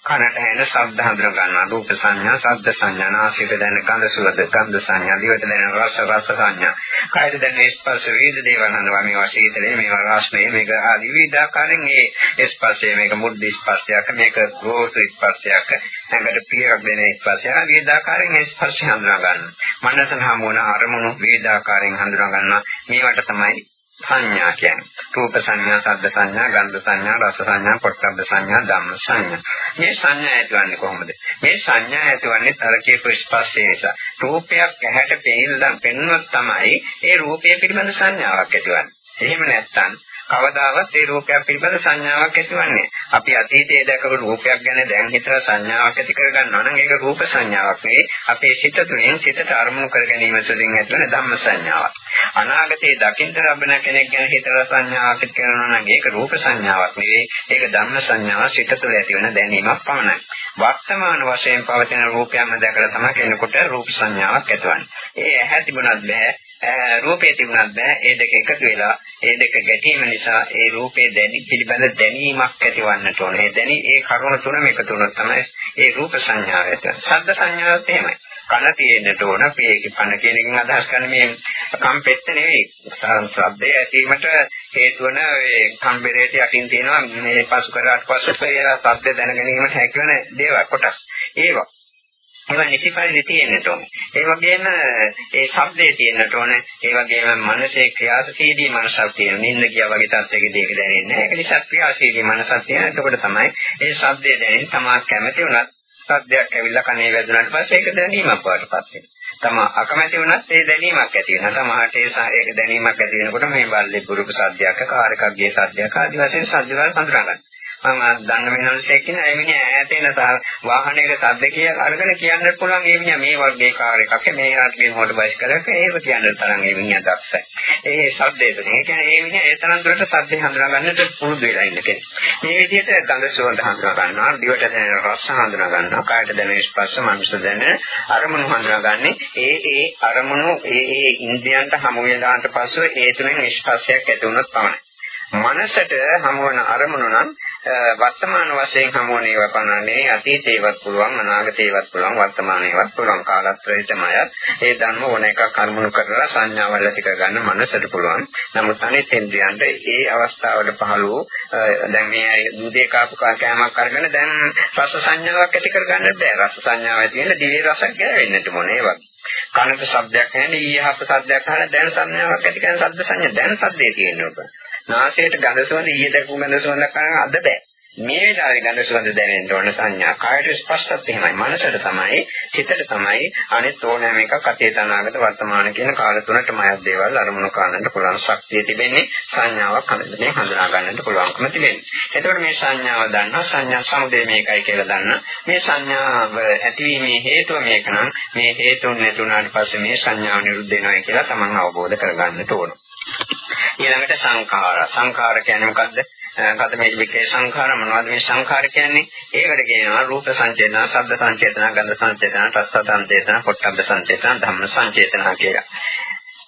A: කනට ඇහෙන ශබ්ද හඳුන ගන්නවා. රූප සංඥා ශබ්ද සංඥා නාසයට දැනෙන ගඳ සුවඳ ගන්ධ සංඥා දිවට දැනෙන රස රස සංඥා. කායයට දැනෙන ස්පර්ශ වේද දේවල් හඳුනනවා මේවා ශීතලේ මේවා රාස්නේ මේක ආදී විවිධාකාරයෙන් මේ ස්පර්ශය මේක මුද්ද ස්පර්ශයක් මේක ගෝස ස්පර්ශයක් ඇඟට පියයක් දෙන ස්පර්ශය විවිධාකාරයෙන් ස්පර්ශය හඳුනා ගන්නවා. මනසන හමුවන අරමුණු විවිධාකාරයෙන් හඳුනා ගන්නවා. මේවට තමයි සංඥා කියන්නේ. රූප සංඥා, ශබ්ද සංඥා, ගන්ධ සංඥා, රස සංඥා, පොට්ටබ්බ සංඥා, ධම්ම සංඥා. මේ සංඥා ඇතිවන්නේ කොහොමද? මේ සංඥා ඇතිවන්නේ තරකයේ ස්පර්ශය නිසා. රූපයක් ඇහැට පෙනෙන්න පෙන්වන්නත් තමයි ඒ රූපය පිළිබඳ සංඥාවක් ඇතිවන්නේ. එහෙම නැත්නම් කවදාවත් ඒ රූපයක් පිළිබඳ සංඥාවක් ඇතිවන්නේ. අපි අතීතයේ දැකපු රූපයක් ගැන දැන් හිතලා සංඥාවක් ඇති කරගන්නවා නම් ඒක රූප සංඥාවක් නෙවෙයි. අපේ සිත තුළින් සිතට අරමුණු කර ගැනීම තුළින් ඇතිවන ධම්ම සංඥාවක්. අනාගතයේ දකින්න ලබන කෙනෙක් ගැන හිතලා සංඥාවක් ඇති කරනවා නම් ඒක රූප සංඥාවක් නෙවෙයි. ඒක ධම්ම සංඥාව සිත තුළ ඇතිවන දැනීමක් පමණයි. වර්තමාන වශයෙන් පවතින රූපයක්ම දැකලා තමයි කෙනෙකුට රූප සංඥාවක් ඇතිවන්නේ. ඒ ඇහැ තිබුණත් බෑ, රූපේ තිබුණත් බෑ. ඒ දෙක එකතු වෙලා ඒ දෙක ගැටීම නිසා ඒ රූපේ දැනි පිළිබඳ දැනීමක් ඇතිවන්නට ඕනේ. ඒ දැනි ඒ කරුණ තුනම එකතු වුණොත් තමයි ඒ රූප සංඥාව ඇති වෙන්නේ. ශබ්ද සංඥාවත් එහෙමයි. කන තියෙන්නට ඕන. මේක කන කියන එකෙන් අදහස් කරන්නේ මේ කම්පෙත්ත නෙවෙයි. ශබ්දය ඇසීමට හේතු වන ඒ කම්බරේට යටින් තියෙනවා මේ පසු කරාට පස්සේ ඒ ශබ්ද දැන ගැනීමට හැකියන දේවල් කොටස්. ඒවා ඒවා නිසිපරිදි තියෙන්නට ඕනේ. ඒ වගේම ඒ ශබ්දේ තියෙන්නට ඕනේ. ඒ වගේම මනසේ ක්‍රියාශීලී මනසක් තියෙන. නිින්ද ගියා වගේ තත්ත්වයකදී ඒක දැනෙන්නේ නැහැ. ඒක නිසා ක්‍රියාශීලී මනසක් තියෙන. එතකොට තමයි ඒ ශබ්දය දැනෙන්නේ. තමා කැමති වුණත් ශබ්දයක් ඇවිල්ලා කනේ වැදුනට පස්සේ ඒක දැනීමක් වඩටපත් වෙනවා. තම අකමැති වුණත් ඒ දැනීමක් ඇති වෙනවා. තමහට ඒක දැනීමක් ඇති වෙනකොට මේ බල්ලේ පුරුක සද්දයක්, කාරකක් ගේ සද්දයක් ආදී වශයෙන් සද්ද වල හඳුනා ගන්නවා. මම දන්න මිනිස්සෙක් කියන ඒ මිනිහ ඈතේන වාහනයක සද්ද කිය අරගෙන කියන්න පුළුවන් ඒ මිනිහ මේ වගේ කාර් එකක් මේ ආත්මේ මොකටද බයිසිකලයක ඒක කියන්න තරම් ඒ මිනිහ දක්ෂයි. ඒ සද්දේ තුන. ඒ කියන්නේ ඒ මිනිහ ඒ තරම් දුරට සද්දේ හඳුනා ගන්නට පුරුදු වෙලා ඉන්න කෙනෙක්. මේ විදිහට ගඳ සුවඳ හඳුනා ගන්නවා, දිවට දැනෙන රස හඳුනා ගන්නවා, කායට දැනෙන ස්පර්ශ, මනස දැනෙන අරමුණු හඳුනාගන්නේ ඒ ඒ අරමුණු ඒ ඒ ඉන්ද්‍රයන්ට හමු වෙනාට පස්සෙ ඒ තුනෙන් ස්පර්ශයක් ඇති වුණොත් පමණයි. මනසට හමුවන අරමුණු නම් වර්තමාන වශයෙන් හමුවන ඒවා පනන්නේ අතීතේවත් පුළුවන් අනාගතේවත් පුළුවන් වර්තමානේවත් පුළුවන් කාලත්‍රයටමය ඒ ධර්ම ඕන එකක් අරමුණු කරලා සංඥාවල් ඇති කරගන්න මනසට පුළුවන්. නමුත් අනිත් ඉන්ද්‍රියන්ට ඒ අවස්ථාවල පහළ වූ දැන් මේ දුදේ කාපු කෑමක් අරගෙන දැන් රස සංඥාවක් ඇති කරගන්න බෑ. රස සංඥාව ඇති වෙන දිවේ රසක් ගෑවෙන්නට මොනේ වගේ කනක ශබ්දයක් ඇහෙන ඊයහප ශබ්දයක් අහන දැන් සංඥාවක් ඇති කරන ශබ්ද සංඥා දැන් ශබ්දේ තියෙනවා නාසයට ගඳ සුවඳ ඊයේ දැකපු ගඳ සුවඳ කරන අද බෑ. මේ වෙලාවේ ගඳ සුවඳ දැනෙන්න ඕන සංඥා. කායට ස්පර්ශත් එහෙමයි. මනසට තමයි, සිතට තමයි අනිත් ඕනෑම එකක් අතීත අනාගත වර්තමාන කියන කාල තුනටම අයත් දේවල් අරමුණු කරන්නට පුළුවන් ශක්තිය තිබෙන්නේ සංඥාවක් හඳුනේ හඳුනා ගන්නට පුළුවන්කම තිබෙන්නේ. එතකොට මේ සංඥාව දන්නවා සංඥා සමුදය මේකයි කියලා දන්නා. මේ සංඥාව ඇතිවීමේ හේතුව මේක නම් මේ හේතුන් නැතුණාට පස්සේ මේ සංඥාව නිරුද්ධ වෙනවා කියලා තමන් අවබෝධ කරගන්නට ඕන. ඊළඟට සංඛාර. සංඛාර කියන්නේ මොකද්ද? කතමේ විකේ සංඛාර මොනවද මේ සංඛාර කියන්නේ? ඒකට කියනවා රූප සංචේතන, ශබ්ද සංචේතන, ගන්ධ සංචේතන, රස සංචේතන, පොට්ටබ්බ සංචේතන, ධම්ම සංචේතන කියලා.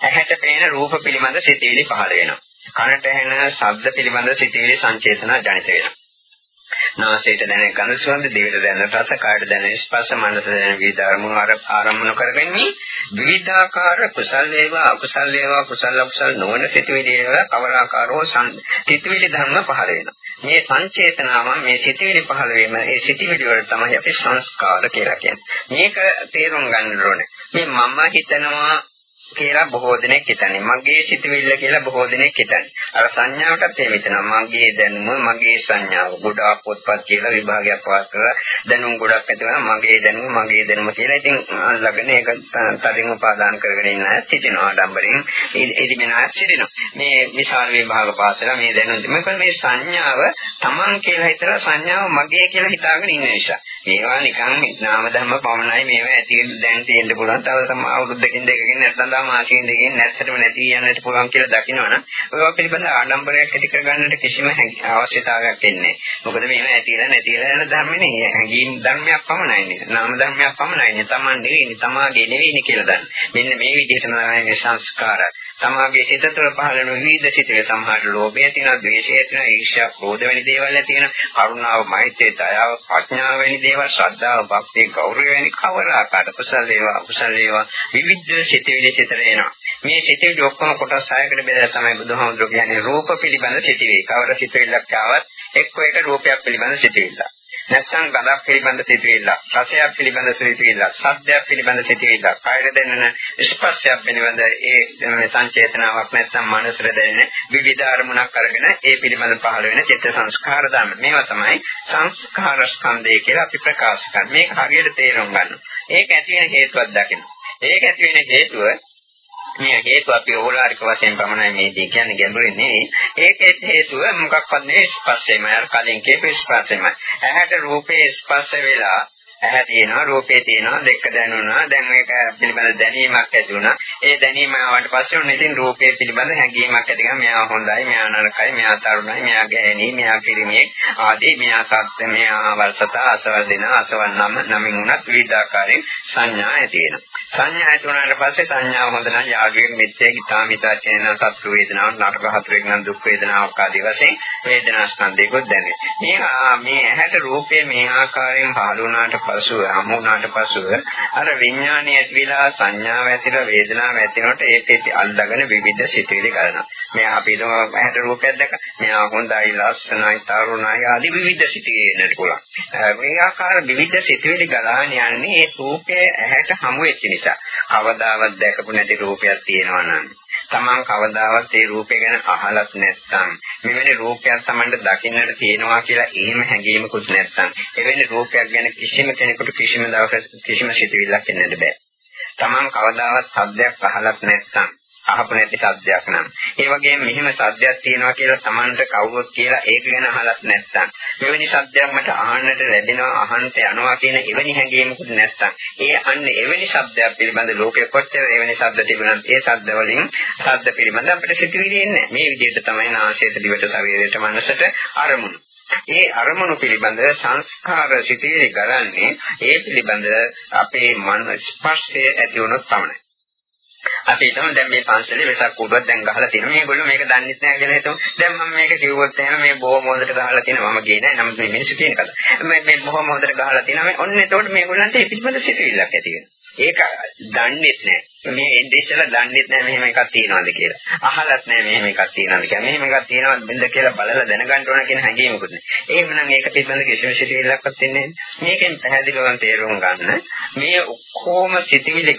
A: ඇහැට පේන රූප පිළිබඳ සිතිවිලි පහළ වෙනවා. කනට ඇහෙන ශබ්ද පිළිබඳ සිතිවිලි සංචේතන ජනිත වෙනවා. නාසයට දැනෙන ගඳ සුවඳ, දිවට දැනෙන රස, කායට දැනෙන ස්පර්ශ, මනස දැනෙන විවිධ අරමුණු ආරම්භන කරගන්නේ විවිධාකාර කුසල් වේවා, අකුසල් වේවා, කුසල අකුසල් නොවන සිතුවිලි වේවා, කවරාකාරෝ සිතුවිලි ධර්ම පහළ වෙනවා. මේ සංචේතනාව මේ සිතුවිලි පහළ වීම, ඒ සිතුවිලි වල තමයි අපි සංස්කාර කියලා කියන්නේ. මේක තේරුම් ගන්න ඕනේ. මේ මම හිතනවා කියලා බොහෝ දෙනෙක් හිතන්නේ. මගේ සිතවිල්ල කියලා බොහෝ දෙනෙක් හිතන්නේ. අර සංඥාවටත් එහෙම හිතනවා. මගේ දැනුම, මගේ සංඥාව. ගොඩාක් පොත්පත් කියලා විභාගයක් පාස් කරලා දැනුම් ගොඩක් ඇති වෙනවා. මගේ දැනුම, මගේ දැනුම කියලා. ඉතින් අල්ලගෙන ඒක තදින් උපාදාන කරගෙන ඉන්න අය සිටිනවා. ආඩම්බරෙන් එදිමෙන අය සිටිනවා. මේ විශාල විභාග පාස් කරලා මේ දැනුම් මොකද මේ සංඥාව Taman කියලා හිතලා සංඥාව මගේ කියලා හිතාගෙන ඉන්න නිසා. මේවා නිකන් නාම ධර්ම පමණයි මේවා ඇති දැන් තියෙන්න පුළුවන්. තව තම අවුරුද්දකින් දෙකකින් නැත්නම් තම මාසෙකින් දෙකකින් නැත්තටම නැති යන්නට පුළුවන් කියලා දකිනවනම් ඔයවා පිළිබඳ ආඩම්බරයක් ඇති කරගන්නට කිසිම අවශ්‍යතාවයක් එන්නේ නැහැ. මොකද මේවා ඇතිලා නැතිලා යන ධර්ම නෙවෙයි. හැඟීම් ධර්මයක් පමණයි නේ. නාම ධර්මයක් පමණයි නේ. Taman නෙවෙයි, තමාගේ නෙවෙයි කියලා දන්න. මෙන්න මේ විදිහට තමයි සංස්කාරය. තමාගේ සිත තුළ පහළ වෙන විවිධ සිතේ සමහර ලෝභය තියෙනවා, ද්වේෂය තියෙනවා, ඊර්ෂ්‍යා, ක්‍රෝධ වැනි දේවල් තියෙනවා, කරුණාව, මෛත්‍රිය, දයාව, ප්‍රඥාව වැනි දේවල්, ශ්‍රද්ධාව, භක්තිය, ගෞරවය වැනි කවර ආකාර කුසල වේවා, අකුසල වේවා විවිධ සිතවිලි සිතට එනවා. මේ සිතවිලි ඔක්කොම කොටස් 6කට බෙදලා තමයි බුදුහාමුදුරුවෝ කියන්නේ රූප පිළිබඳ සිතවිලි. කවර සිතවිල්ලක් ආවත් එක්ක එක රූපයක් පිළිබඳ සිතවිල්ල. නැත්නම් ගඳක් පිළිබඳ සිතුවිල්ල, රසයක් පිළිබඳ සිතුවිල්ල, ශබ්දයක් පිළිබඳ සිතුවිල්ල, කායර දැනෙන ස්පර්ශයක් පිළිබඳ ඒ සංචේතනාවක් නැත්නම් මනසට දැනෙන විවිධ අරමුණක් අරගෙන ඒ පිළිබඳ පහළ වෙන චිත්ත සංස්කාර ධර්ම. මේවා තමයි සංස්කාර ස්කන්ධය කියලා අපි ප්‍රකාශ කරන්නේ. මේක හරියට තේරුම් ගන්න. ඒක ඇති වෙන හේතුවක් දකින්න. ඒක ඇති වෙන හේතුව මේ හේතු අපි ඕලාරික වශයෙන් පමණයි මේ දී කියන්නේ ගැඹුරින් නෙවෙයි. ඒකේ හේතුව මොකක්වත් නෙවෙයි ස්පර්ශයමයි. අර කලින් කියපු ස්පර්ශයමයි. ඇහැට රූපේ ස්පර්ශ වෙලා ඇහැ තියෙනවා රූපේ තියෙනවා දෙක දැනුණා දැන් මේක පිළිබඳ දැනීමක් ඇති වුණා ඒ දැනීම ආවට පස්සේ උන් ඉතින් රූපේ පිළිබඳ හැඟීමක් ඇති කරගන්න මෙයා හොඳයි මෙයා නරකයි මෙයා තරුණයි මෙයා ගැහණි මෙයා කිරිමියෙක් ආදී මෙයා සත්‍ය මෙයා වර්ෂත අසවල් දින අසවල් නම් නමින් උනත් විවිධාකාරයෙන් සංඥා ඇති වෙනවා සංඥා ඇති වුණාට පස්සේ සංඥාව හොඳ නම් යාගයෙන් මෙත්තේ හිතාමිතා කියන සත්‍ය වේදනාව නරක හතරෙක් නම් දුක් වේදනාවක් ආදී වශයෙන් වේදනා ස්කන්ධයකොත් දැනේ මේ මේ ඇහැට රූපේ මේ ආකාරයෙන් පහළ වුණාට පසුව හමුුණාට පසුව අර විඥානය ඇතිලා සංඥාව ඇතිලා වේදනාව ඇතිනකොට ඒකෙත් අල්ලගෙන විවිධ සිතුවිලි කරනවා. මේ අපි හිතමු ඇහැට රූපයක් දැක මෙයා හොඳයි ලස්සනයි තරුණයි ආදී විවිධ සිතුවිලි එන්නට පුළුවන්. මේ ආකාර විවිධ සිතුවිලි ගලාගෙන යන්නේ ඒ රූපයේ ඇහැට හමු වෙච්ච නිසා. කවදාවත් දැකපු නැති රූපයක් තියෙනවා නම් Taman කවදාවත් ඒ රූපය ගැන අහලත් නැත්නම් මෙවැනි රූපයක් Tamanට දකින්නට තියෙනවා කියලා එහෙම හැඟීමකුත් නැත්නම් එවැනි රූපයක් ගැන කිසිම කෙනෙකුට කිසිම දවසක කිසිම සිතුවිල්ලක් එන්නට බෑ. Taman කවදාවත් શબ્දයක් අහලත් නැත්නම් අහපු නැති සද්දයක් නම්. ඒ වගේම මෙහිම සද්දයක් තියෙනවා කියලා Tamanට කවුරුත් කියලා ඒක ගැන අහලත් නැත්නම්. මෙවැනි සද්දයක් මට අහන්නට ලැබෙනවා අහන්නට යනවා කියන එවැනි හැඟීමකුත් නැත්නම්. ඒ අන්න එවැනි සද්දයක් පිළිබඳ ලෝකෙ කොච්චර එවැනි සද්ද තිබුණත් ඒ සද්ද වලින් සද්ද පිළිබඳ අපිට සිතුවිලි එන්නේ නැහැ. මේ විදිහට තමයි නාසයට දිවට ශරීරයට මනසට අරමුණු. ඒ අරමුණු පිළිබඳ සංස්කාර සිටියේ ගලන්නේ ඒ පිළිබඳ අපේ මන ස්පර්ශය ඇති වුණොත් පමණයි. අපි හිතමු දැන් මේ පන්සලේ වෙසක් උඩක් දැන් ගහලා තියෙනවා. මේගොල්ලෝ මේක දන්නේ නැහැ කියලා හිතමු. දැන් මම මේක කිව්වොත් එහෙම මේ බොහොම හොඳට ගහලා තියෙනවා. මම ගියේ නැහැ. නමුත් මේ මිනිස්සු කියන කතාව. මේ මේ බොහොම හොඳට ගහලා තියෙනවා. ඔන්න එතකොට මේගොල්ලන්ට ඒ පිළිබඳ සිතුවිල්ලක් ඇති වෙනවා. ඒක දන්නේ නැහැ. මේ එන්නේ ඉස්සෙල්ලා දන්නේ නැහැ මෙහෙම එකක් තියෙනවද කියලා. අහලත් නැහැ මෙහෙම එකක් තියෙනවද කියලා. මෙහෙම එකක් තියෙනවද බින්ද කියලා බලලා දැනගන්න ඕන කියන හැඟීමකුත් නැහැ. එහෙමනම් ඒක පිළිබඳ කිසිම සිතිවිල්ලක්වත් දෙන්නේ නැහැ. මේකෙන් පැහැදිලිවම තේරුම් ගන්න මේ ඔක්කොම සිතිවිලි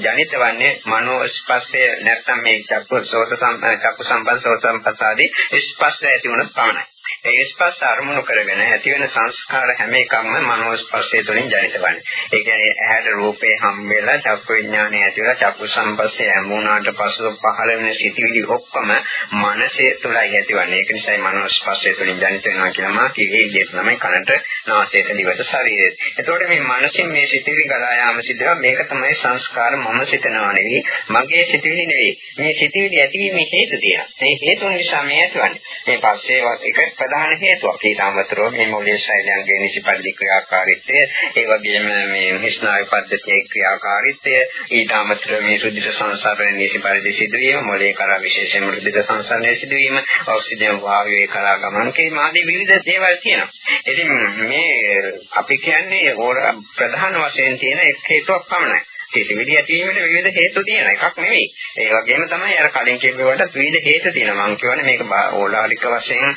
A: ජනිත වන්නේ මනෝ ස්පර්ශය නැත්නම් මේ චක්ක සෝත චක්ක සම්පස්ස සෝත සම්පස්සාදී ස්පර්ශය ඇති වුණොත් පමණයි. ඒ ස්පර්ශ අරමුණු කරගෙන ඇති වෙන සංස්කාර හැම එකක්ම මනෝ ස්පර්ශය තුළින් ජනිත වන්නේ. ඒ කියන්නේ ඇහැට රූපේ හම් වෙලා චක්ක විඥානය ඇති වෙලා චක්ක සම්පස්සේ හැමුණාට පසුව පහළ වෙන සිතිවිලි ඔක්කොම මනසේ තුළයි ඇතිවන්නේ. ඒක නිසායි මනෝ ස්පර්ශය තුළින් ජනිත වෙනවා කියලා මා කියේ විදිහට තමයි කනට නාසයට දිවට ශරීරයට. එතකොට මේ මනසින් මේ සිතිවිලි ගලා යාම සිදුවා මේක තමයි සංස්කාර මම සිතනවා නෙවෙයි මගේ සිතිවිලි නෙවෙයි. මේ සිතිවිලි ඇතිවීමේ හේතු තියෙනවා. මේ හේතුන් නිසා මේ ඇතිවන්නේ. මේ පස්සේ එක ප්‍රධාන හේතුවක්. ඊට අමතරව මේ මොළයේ ශෛලයන්ගේ නිසිපරිදි ක්‍රියාකාරීත්වය, ඒ වගේම මේ හිස්නායු පද්ධතියේ ක්‍රියාකාරීත්වය, ඊට අමතරව මේ රුධිර සංසරණයේ නිසිපරිදි සිදුවීම, මොළයේ කරා විශේෂයෙන්ම රුධිර සංසරණයේ සිදුවීම, ඔක්සිජන් වායුවේ කරා ගමන් කිරීම ආදී විවිධ දේවල් තියෙනවා. ඉතින් මේ අපි කියන්නේ ප්‍රධාන වශයෙන් තියෙන එක් හේතුවක් පමණයි. සිතිවිලි ඇතිවීමට විවිධ හේතු තියෙන එකක් නෙවෙයි. ඒ වගේම තමයි අර කලින් කියපුවට විවිධ හේතු තියෙනවා. මම කියවනේ මේක ඕලාරික වශයෙන්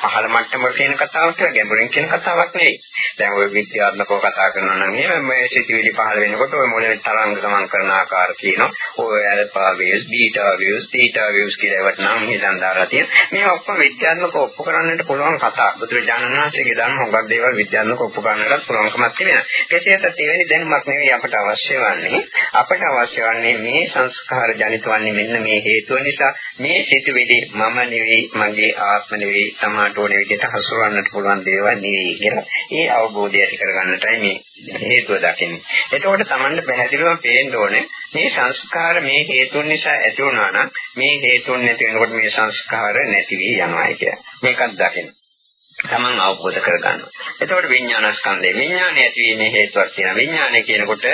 A: පහළ මට්ටමක කියන කතාවක් කියලා ගැඹුරින් කියන කතාවක් නෙවෙයි. දැන් ඔය විද්‍යාත්මකව කතා කරනවා නම් එහෙම මේ සිතිවිලි පහළ වෙනකොට ඔය මොලේ තරංග ගමන් කරන ආකාර කියනවා. ඔය alpha waves, beta waves, theta waves කියලා ඒවට නම් හිතන් දාලා තියෙන. මේ ඔක්කොම විද්‍යාත්මකව ඔප්පු කරන්නට පුළුවන් කතා. බුදුරජාණන් වහන්සේගේ ධර්ම හොඟක් දේවල් විද්‍යාත්මකව ඔප්පු කරන්නට පුළුවන්කමක් තිබෙනවා. කෙසේ වෙතත් එවැනි දැනුමක් නෙවෙයි අපට අවශ්‍ය අවශ්‍ය වන්නේ අපට අවශ්‍ය වන්නේ මේ සංස්කාර ජනිත වන්නේ මෙන්න මේ හේතුව නිසා මේ සිතුවිලි මම නෙවෙයි මගේ ආත්ම නෙවෙයි තමාට ඕන විදිහට හසුරවන්නට පුළුවන් දේවල් නෙවෙයි කියලා. ඒ අවබෝධය ඇති කරගන්නටයි මේ හේතුව දකින්නේ. එතකොට Tamanne පැහැදිලිවම පේන්න ඕනේ මේ සංස්කාර මේ හේතුන් නිසා ඇති වුණා නම් මේ හේතුන් නැති වෙනකොට මේ සංස්කාර නැති වී යනවා කියන්නේ. මේකත් දකින්න. තමන් අවබෝධ කරගන්නවා. එතකොට විඥානස්කන්ධේ විඥානය ඇතිවීමේ හේතුවක් තියෙනවා. විඥානය කියනකොට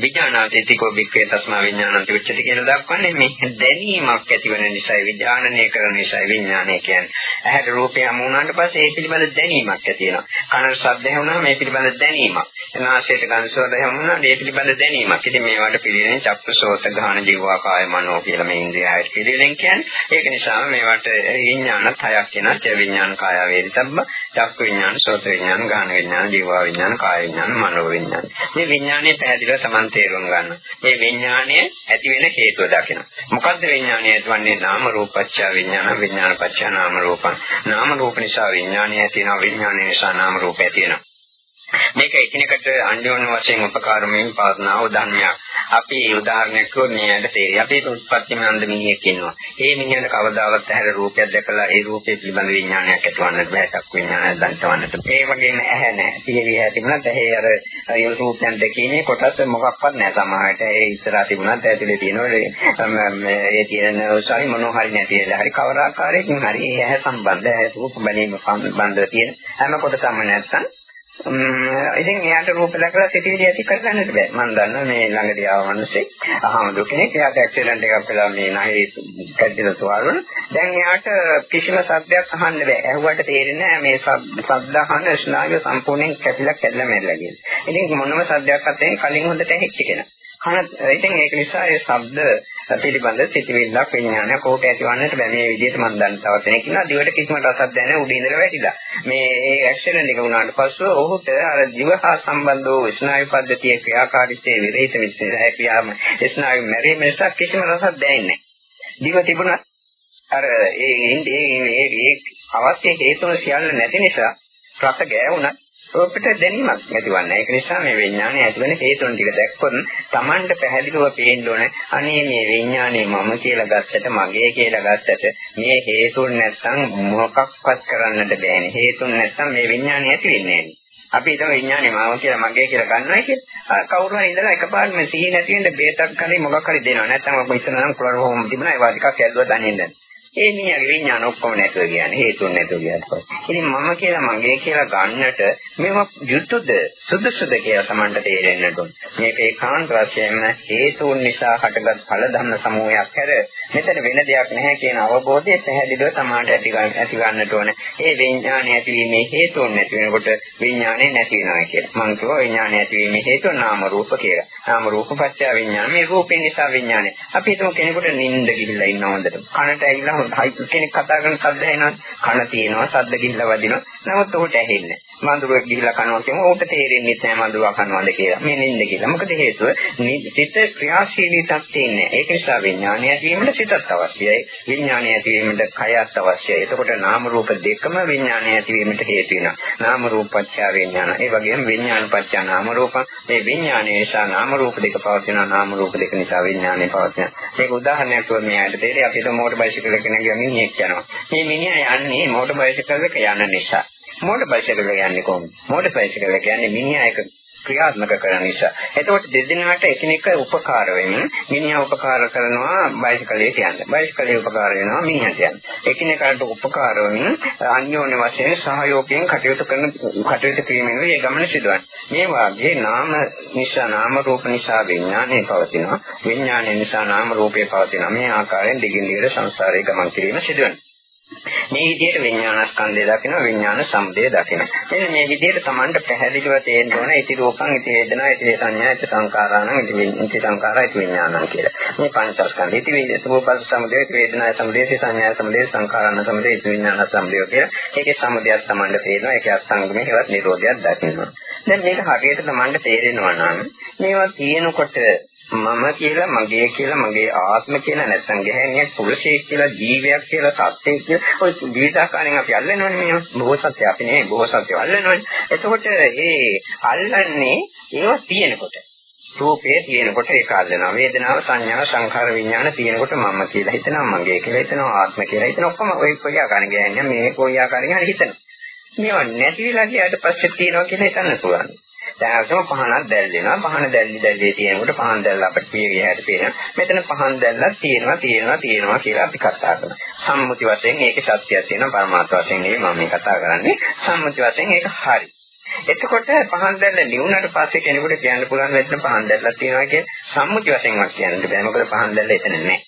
A: විඥානාතිතිකෝ වික්‍රේ තස්මා විඥානන්ති උච්චති කියලා දක්වන්නේ මේ දැනීමක් ඇතිවන නිසා විඥානනය කරන නිසා විඥානය කියන්නේ. ඇහැට රූපය හමු වුණාට පස්සේ ඒ පිළිබඳ දැනීමක් ඇති වෙනවා. කනට ශබ්ද ඇහුණාම මේ පිළිබඳ දැනීමක්. නාසයට ගඳ සුවඳ හමුණා මේ පිළිබඳ දැනීමක්. ඉතින් මේවට පිළිවෙලින් චක්කසෝත ගාන ජීවා කාය මනෝ කියලා මේ ඉන්ද්‍රියයන් පිළිවෙලින් කියන්නේ. ඒක නිසා මේවට විඥාන හයක් වෙනවා. ච විඥාන කාය වේදිතබ්බ, චක්ක විඥාන, සෝත විඥාන, ගාන විඥාන, ජීවා විඥාන, කාය විඥාන, මනෝ විඥාන. මේ විඥානයේ පැහැදිලිව Taman තේරුම් ගන්න. මේ විඥානය ඇති වෙන හේතුව දකින්න. මොකද්ද විඥානය ඇතිවන්නේ? නාම රූපච්ඡ විඥාන, විඥාන පච්ඡ නාම රූපං. නාම රූප නිසා විඥානය ඇති වෙනවා. විඥානය නිසා නාම රූප ඇති වෙනවා. මේක එකිනෙකට අන්‍යෝන්‍ය වශයෙන් උපකාරමෙන් පාදනා උදාහරණයක්. අපි උදාහරණයක් කියොත් තේරෙයි. අපි උත්පත්ති මන්ද මිනිහෙක් ඉන්නවා. ඒ මිනිහට කවදාවත් ඇහැර රූපයක් දැකලා ඒ රූපේ පිළිබඳ විඥානයක් ඇතිවන්නත් බෑ. චක් විඥානයක් දන්තවන්නත්. ඒ වගේම ඇහැ නැහැ. පිළිවි ඇහැ තිබුණත් ඇහි අර ඒ රූපයන් දෙකීමේ කොටස් මොකක්වත් නැහැ. සමහරට ඒ ඉස්සරහ තිබුණත් ඇතුලේ තියෙනවා ඒ තියෙන උසාවි මොනවා හරි නැති වෙලා හරි කවර ආකාරයකින් හරි ඒ ඇහැ සම්බන්ධ ඇහැ රූප බැලීම සම්බන්ධ තියෙන හැම කොටසම නැත්නම් ඉතින් එයාට රූප දැකලා සිතිවිලි ඇති කරගන්නත් බෑ. මම දන්නවා මේ ළඟදී ආව මිනිස්සේ අහමදු කෙනෙක් එයාට ඇක්සිඩන්ට් එකක් වෙලා මේ නහේ කැඩිලා තුවාලන. දැන් එයාට කිසිම සද්දයක් අහන්න බෑ. ඇහුවට තේරෙන්නේ නැහැ මේ සද්ද අහන ස්නායු සම්පූර්ණයෙන් කැපිලා කැඩලා මැරලා කියලා. ඉතින් මොනම සද්දයක් අතෙන් කලින් හොඳට ඇහිච්ච කෙනා. කන ඉතින් ඒක නිසා ඒ ශබ්ද පිළිබඳ සිතිවිල්ලක් විඥානයක් කෝට ඇතිවන්නට බෑ මේ විදිහට මම දන්න තව කෙනෙක් ඉන්නවා. දිවට කිසිම රසක් දැනෙන්නේ උඩින් ඉඳලා වැටිලා. මේ ඒ ඇක්සිඩන්ට් එක වුණාට පස්සෙ ඔහුට අර දිව හා සම්බන්ධ වූ ස්නායු පද්ධතියේ ක්‍රියාකාරීත්වයේ විරහිත මිත්‍ය හැකියාම ස්නායු මැරීම නිසා කිසිම රසක් දැනෙන්නේ නැහැ. දිව තිබුණත් අර ඒ ඒ ඒ අවශ්‍ය හේතුන සියල්ල නැති නිසා රස ගෑවුණත් අපිට දැනීමක් ඇතිවන්නේ. ඒක නිසා මේ විඥානය ඇතිවෙන හේතුන් ටික දැක්කොත් Tamanට පැහැදිලිව පේන්න ඕනේ. අනේ මේ විඥානය මම කියලා ගත්තට මගේ කියලා ගත්තට මේ හේතුන් නැත්තම් මොකක්වත් කරන්නට බෑනේ. හේතුන් නැත්තම් මේ විඥානය ඇති වෙන්නේ නැහැ. අපි හිතමු විඥානේ මාව කියලා මගේ කියලා ගන්නවා කියලා. කවුරු හරි ඉඳලා එකපාරටම සිහි නැති වෙන්න බේතක් හරි මොකක් හරි දෙනවා. නැත්නම් අපි ඉතන නම් ක්ලෝරෝෆෝම් තිබුණා ඒවා ටිකක් ඇල්ලුවා දන්නේ ඒ මිනිහගේ විඥාන ඔක්කොම නැතුව කියන්නේ හේතුන් නැතුව කියන්නේ. ඉතින් මම කියලා මගේ කියලා ගන්නට මේවා යුතුයද සුදුසුද කියලා Tamanට තේරෙන්නට ඕන. මේක ඒකාන්ත වශයෙන්ම හේතුන් නිසා හටගත් ඵල ධම්ම සමූහයක් හැර මෙතන වෙන දෙයක් නැහැ කියන අවබෝධය පැහැදිලිව Tamanට ඇති ගන්න ඇති ගන්නට ඕන. ඒ විඥානය ඇතිවීමේ හේතුන් නැති වෙනකොට විඥානය නැති වෙනවා කියලා. මම කියවා විඥානය ඇතිවීමේ හේතුව නාම රූප කියලා. නාම රූප පත්‍ය විඥාන. මේ රූපේ නිසා විඥානය. අපි හිතමු කෙනෙකුට නිින්ද ගිහිල්ලා ඉන්න හොඳට. කනට ඇවිල්ලා හයි කෙනෙක් කතා කරන ශබ්ද එනවා කන තියෙනවා ශබ්ද ගිහිල්ලා වදිනවා. නමුත් ඔහුට ඇහෙන්නේ මඳුරෙක් ගිහිල්ලා කනවා කියමු ඔහුට තේරෙන්නේ නැහැ මඳුරා කනවාද කියලා. මේ නින්ද කියලා. මොකද හේතුව? සිත ක්‍රියාශීලී තත්ත්වේ ඉන්නේ ඒක නිසා විඥානය ඇතිවීමට සිතත් අවශ්‍යයි. විඥානය ඇතිවීමට කයත් අවශ්‍යයි. එතකොට නාම රූප දෙකම විඥානය ඇතිවීමට හේතු වෙනවා. නාම රූපච්ඡා විඥාන. ඒ වගේම විඥාන පච්ඡා නාම රූප. මේ විඥානය නිසා නාම රූප දෙක පවතිනවා. නාම රූප දෙක නිසා විඥානය පවතිනවා. මේක උදාහරණයක් වුණ මෙයාට තේරෙයි. අපි හිතමු මෝටර් බයිසිකල් කෙනෙක්ගේ මිනිහෙක් යනවා. මේ මිනිහා යන්නේ මෝටර් බයිසිකල් එක යන නිසා. මෝටර් බයිසිකල් එක යන්නේ කොහොමද? මෝටර් බයිසිකල් එක යන්නේ මිනිහා එක ක්‍රියාත්මක කරන නිසා. එතකොට දෙදෙනාට එකිනෙක උපකාර වෙමින් මිනිහා උපකාර කරනවා බයිසිකලයට යන්න. බයිසිකලේ උපකාර වෙනවා මිනිහට යන්න. එකිනෙකාට උපකාර වෙමින් අන්‍යෝන්‍ය වශයෙන් සහයෝගයෙන් කටයුතු කරන කටයුතු කිරීමෙන් මේ ගමන සිදුවන්නේ. මේ වාගේ නාම නිසා නාම රූප නිසා විඥානය පවතිනවා. විඥානය නිසා නාම රූපේ පවතිනවා. මේ ආකාරයෙන් දිගින් දිගට සංසාරේ ගමන් කිරීම සිදුවනවා. මේ විදිහට විඥානස්කන්ධය දකිනවා විඥාන සම්දේ දකිනවා. එන්න මේ විදිහට Tamanට පැහැදිලිව තේරෙන්න ඕන ඉති රූපං ඉති වේදනා ඉති සංඥා ඉති සංකාරාණං ඉති සංකාරා ඉති විඥානං කියලා. මේ පංචස්කන්ධය ඉති වේද රූපස් සමුදය ඉති වේදනා සමුදය ඉති සංඥා සමුදය සංකාරාණ සමුදය ඉති විඥාන සමුදය කියලා. ඒකේ සමුදයක් Tamanට තේරෙනවා ඒකේ අත්ංගමේ හේවත් නිරෝධයක් දකිනවා. දැන් මේක හරියට Tamanට තේරෙනවා නම් මේවා තියෙනකොට මම කියලා මගේ කියලා මගේ ආත්ම කියලා නැත්නම් ගැහැණියක් පුරුෂයෙක් කියලා ජීවයක් කියලා සත්‍යයක් කියලා ඔය විවිධාකාරයෙන් අපි අල්ලනවනේ මේ බොහෝ සත්‍ය අපි නේ බොහෝ සත්‍ය අල්ලනවනේ. එතකොට ඒ අල්ලන්නේ ඒවා තියෙනකොට රූපේ තියෙනකොට ඒක අල්ලනවා. වේදනාව සංඥා සංඛාර විඥාන තියෙනකොට මම කියලා හිතනවා මගේ කියලා හිතනවා ආත්ම කියලා හිතනවා. ඔක්කොම ඔය කොයි ආකාරයෙන් ගෑන්නේ මේ කොයි ආකාරයෙන් හරි හිතනවා. මේවා නැති වෙලා ගියාට පස්සේ තියෙනවා කියලා හිතන්න පුළුවන්. දැන් පහනක් දැල්ලෙනවා. පහන දැල්ලි දැල්ලේ තියෙනකොට පහන් දැල්ල අපිට පියවිය හැට පේනවා. මෙතන පහන් දැල්ලක් තියෙනවා තියෙනවා තියෙනවා කියලා අපි කතා කරනවා. සම්මුති වශයෙන් ඒකේ සත්‍යයක් තියෙනවා. පරමාර්ථ වශයෙන් නෙවෙයි මම මේ කතා කරන්නේ. සම්මුති වශයෙන් ඒක හරි. එතකොට පහන් දැල්ල නිවුණට පස්සේ කෙනෙකුට කියන්න පුළුවන් මෙතන පහන් දැල්ලක් තියෙනවා කියන සම්මුති වශයෙන්වත් කියන්න බෑ. මොකද පහන් දැල්ල එතන නැහැ.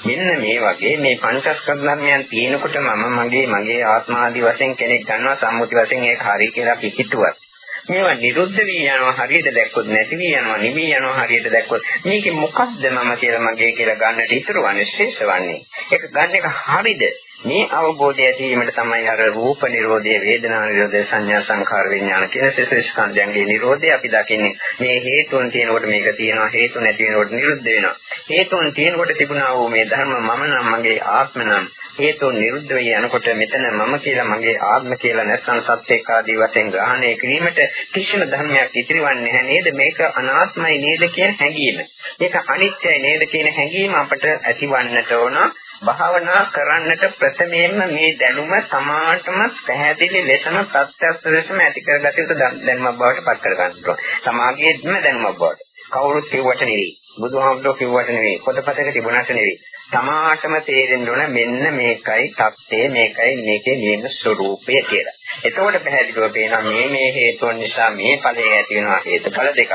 A: මෙන්න මේ වගේ මේ පංචස්කන්ධ ධර්මයන් තියෙනකොට මම මගේ මගේ ආත්මාදී වශයෙන් කෙනෙක් ගන්නවා සම්මුති වශයෙන් ඒක හරි කියලා පිටිටුවත් මේවා නිරුද්ධ වී යනවා හරියට දැක්කොත් නැති වී යනවා නිවි යනවා හරියට දැක්කොත්. මේකේ මොකක්ද මම කියලා මගේ කියලා ගන්නට ඉතුරු වන්නේ ශේෂ වන්නේ. ඒක ගන්න එක හරියද මේ අවබෝධය ඇතිවීමට තමයි අර රූප නිරෝධය, වේදනා නිරෝධය, සංඥා සංඛාර විඥාන කියන සිසස්කන්ධයන්ගේ නිරෝධය අපි දකින්නේ. මේ හේතුන් තියෙනකොට මේක තියෙනවා, හේතු නැති වෙනකොට නිරුද්ධ වෙනවා. හේතුන් තියෙනකොට තිබුණා වූ මේ ධර්ම මම නම් මගේ ආත්ම නම් හේතු නිරුද්ධ වෙ යනකොට මෙතන මම කියලා මගේ ආත්ම කියලා නැත්නම් සත්‍යයක් ආදී වශයෙන් ග්‍රහණය කිරීමට කිසිම ධර්මයක් ඉතිරිවන්නේ නැහැ නේද මේක අනාත්මයි නේද කියන හැඟීම. මේක අනිත්‍යයි නේද කියන හැඟීම අපට ඇතිවන්නට ඕන. භාවනා කරන්නට ප්‍රථමයෙන්ම මේ දැනුම සමාන්ටම පැහැදිලි ලෙසම ප්‍රත්‍යක්ෂ ලෙසම ඇති කරගත යුතු දැනුමක් බවට පත් කර ගන්න ඕන. සමාගයේම දැනුමක් බවට. කවුරුත් කිව්වට නෙවෙයි. බුදුහාමුදුරුවෝ කිව්වට නෙවෙයි. පොතපතක තිබුණාට නෙවෙයි. තමාටම තේරෙන්න ඕන මෙන්න මේකයි தත්ත්වය මේකයි මේකේ නියම ස්වરૂපය කියලා. එතකොට පැහැදිලිව පේනවා මේ මේ හේතුන් නිසා මේ ඵලය ඇති වෙනවා හේතුඵල දෙකක්.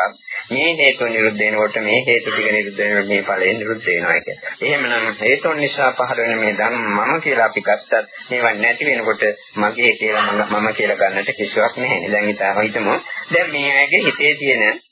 A: මේ හේතු නිරුද්ධ වෙනකොට මේ හේතු ටික නිරුද්ධ වෙනකොට මේ ඵලය නිරුද්ධ වෙනවා කියන්නේ. එහෙමනම් හේතුන් නිසා පහළ වෙන මේ ධර්ම මම කියලා අපි ගත්තත් මේවා නැති වෙනකොට මගේ කියලා මම කියලා ගන්නට කිසිවක් නැහැ. දැන් හිතාව හිතමු. දැන් මේ අයගේ හිතේ තියෙන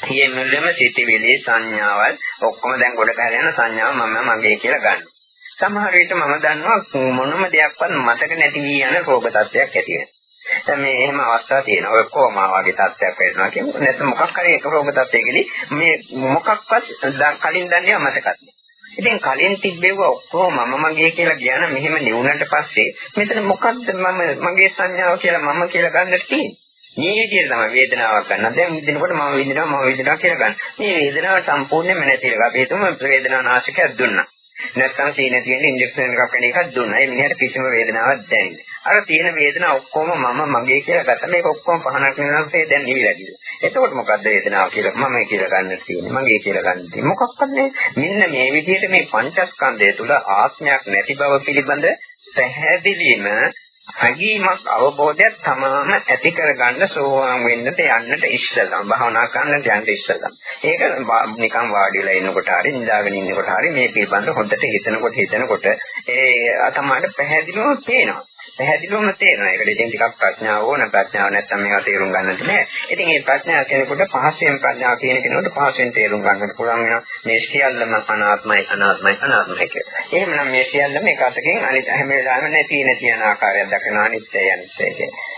A: සියලුම සිතිවිලි සංඥාවල් ඔක්කොම දැන් ගොඩ බහැර යන සංඥාව මම මගේ කියලා ගන්නවා. සමහර විට මම දන්නවා මොනම දෙයක්වත් මතක නැති වී යන රෝග තත්ත්වයක් ඇති වෙනවා. දැන් මේ එහෙම අවස්ථා තියෙනවා. ඔය කොමා වගේ තත්ත්වයක් වෙනවා කියන්නේ නැත්නම් මොකක් හරි එක රෝග තත්ත්වයකදී මේ මොකක්වත් කලින් දන්නේ මතකත් නෑ. ඉතින් කලින් තිබ්බේව ඔක්කොම මම මගේ කියලා කියන මෙහෙම නිවුනට පස්සේ මෙතන මොකද්ද මම මගේ සංඥාව කියලා මම කියලා ගන්නට තියෙන්නේ. මේ විදිහට තමයි වේදනාවක් ගන්න. දැන් විඳිනකොට මම විඳිනවා මම විඳිනවා කියලා ගන්න. මේ වේදනාව සම්පූර්ණයෙන්ම නැති එක. අපි හිතමු වේදනාව නාශකයක් දුන්නා. නැත්නම් සීන තියෙන ඉන්ජෙක්ෂන් එකක් වෙන එකක් දුන්නා. ඒ මිනිහට කිසිම වේදනාවක් දැනෙන්නේ. අර තියෙන වේදනාව ඔක්කොම මම මගේ කියලා ගත්තා. මේක ඔක්කොම පහනක් වෙනවාසේ දැන් නිවිලා ගිහලා. එතකොට මොකද්ද වේදනාව කියලා මම කියලා ගන්න තියෙන්නේ. මගේ කියලා ගන්න තියෙන්නේ. මොකක්වත් මෙන්න මේ විදිහට මේ පංචස්කන්ධය තුල ආත්මයක් නැති බව පිළිබඳ පැහැදිලිම හැඟීමක් අවබෝධයක් තමාම ඇති කරගන්න සෝවාන් වෙන්නට යන්නට ඉස්සෙල්ලා භාවනා කරන්නට යන්න ඉස්සෙල්ලා. ඒක නිකන් වාඩි වෙලා ඉන්නකොට හරි නිදාගෙන ඉන්නකොට හරි මේ පිළිබඳ හොඳට හිතනකොට හිතනකොට ඒ තමයි පැහැදිලිවම පේනවා. පැහැදිලිවම තේරෙනවා. ඒකට ඉතින් ටිකක් ප්‍රඥාව ඕන. ප්‍රඥාව නැත්නම් මේවා තේරුම් ගන්නට බෑ. ඉතින් මේ ප්‍රඥාව කෙනෙකුට පහසෙන් ප්‍රඥාව කියන කෙනෙකුට පහසෙන් තේරුම් ගන්නට පුළුවන් වෙනවා. මේ සියල්ලම අනාත්මයි අනාත්මයි අනාත්මයි කියලා. එහෙමනම් මේ සියල්ලම එක අතකින් අනිත් හැම වෙලාවෙම නැති නැති යන ආකාරයක් දක්වන අනිත්‍යය අනිත්‍යය කියන්නේ.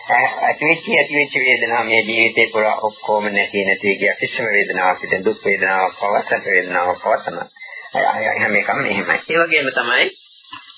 A: ඇතිවෙච්ච ඇතිවෙච්ච වේදනාව මේ ජීවිතේ පුරා ඔක්කොම නැති නැති කිය කිසිම වේදනාවක් පිට දුක් වේදනාවක් පවත් වේදනාවක් පවත් තමයි. හැම එකම මෙහෙමයි. ඒ වගේම තමයි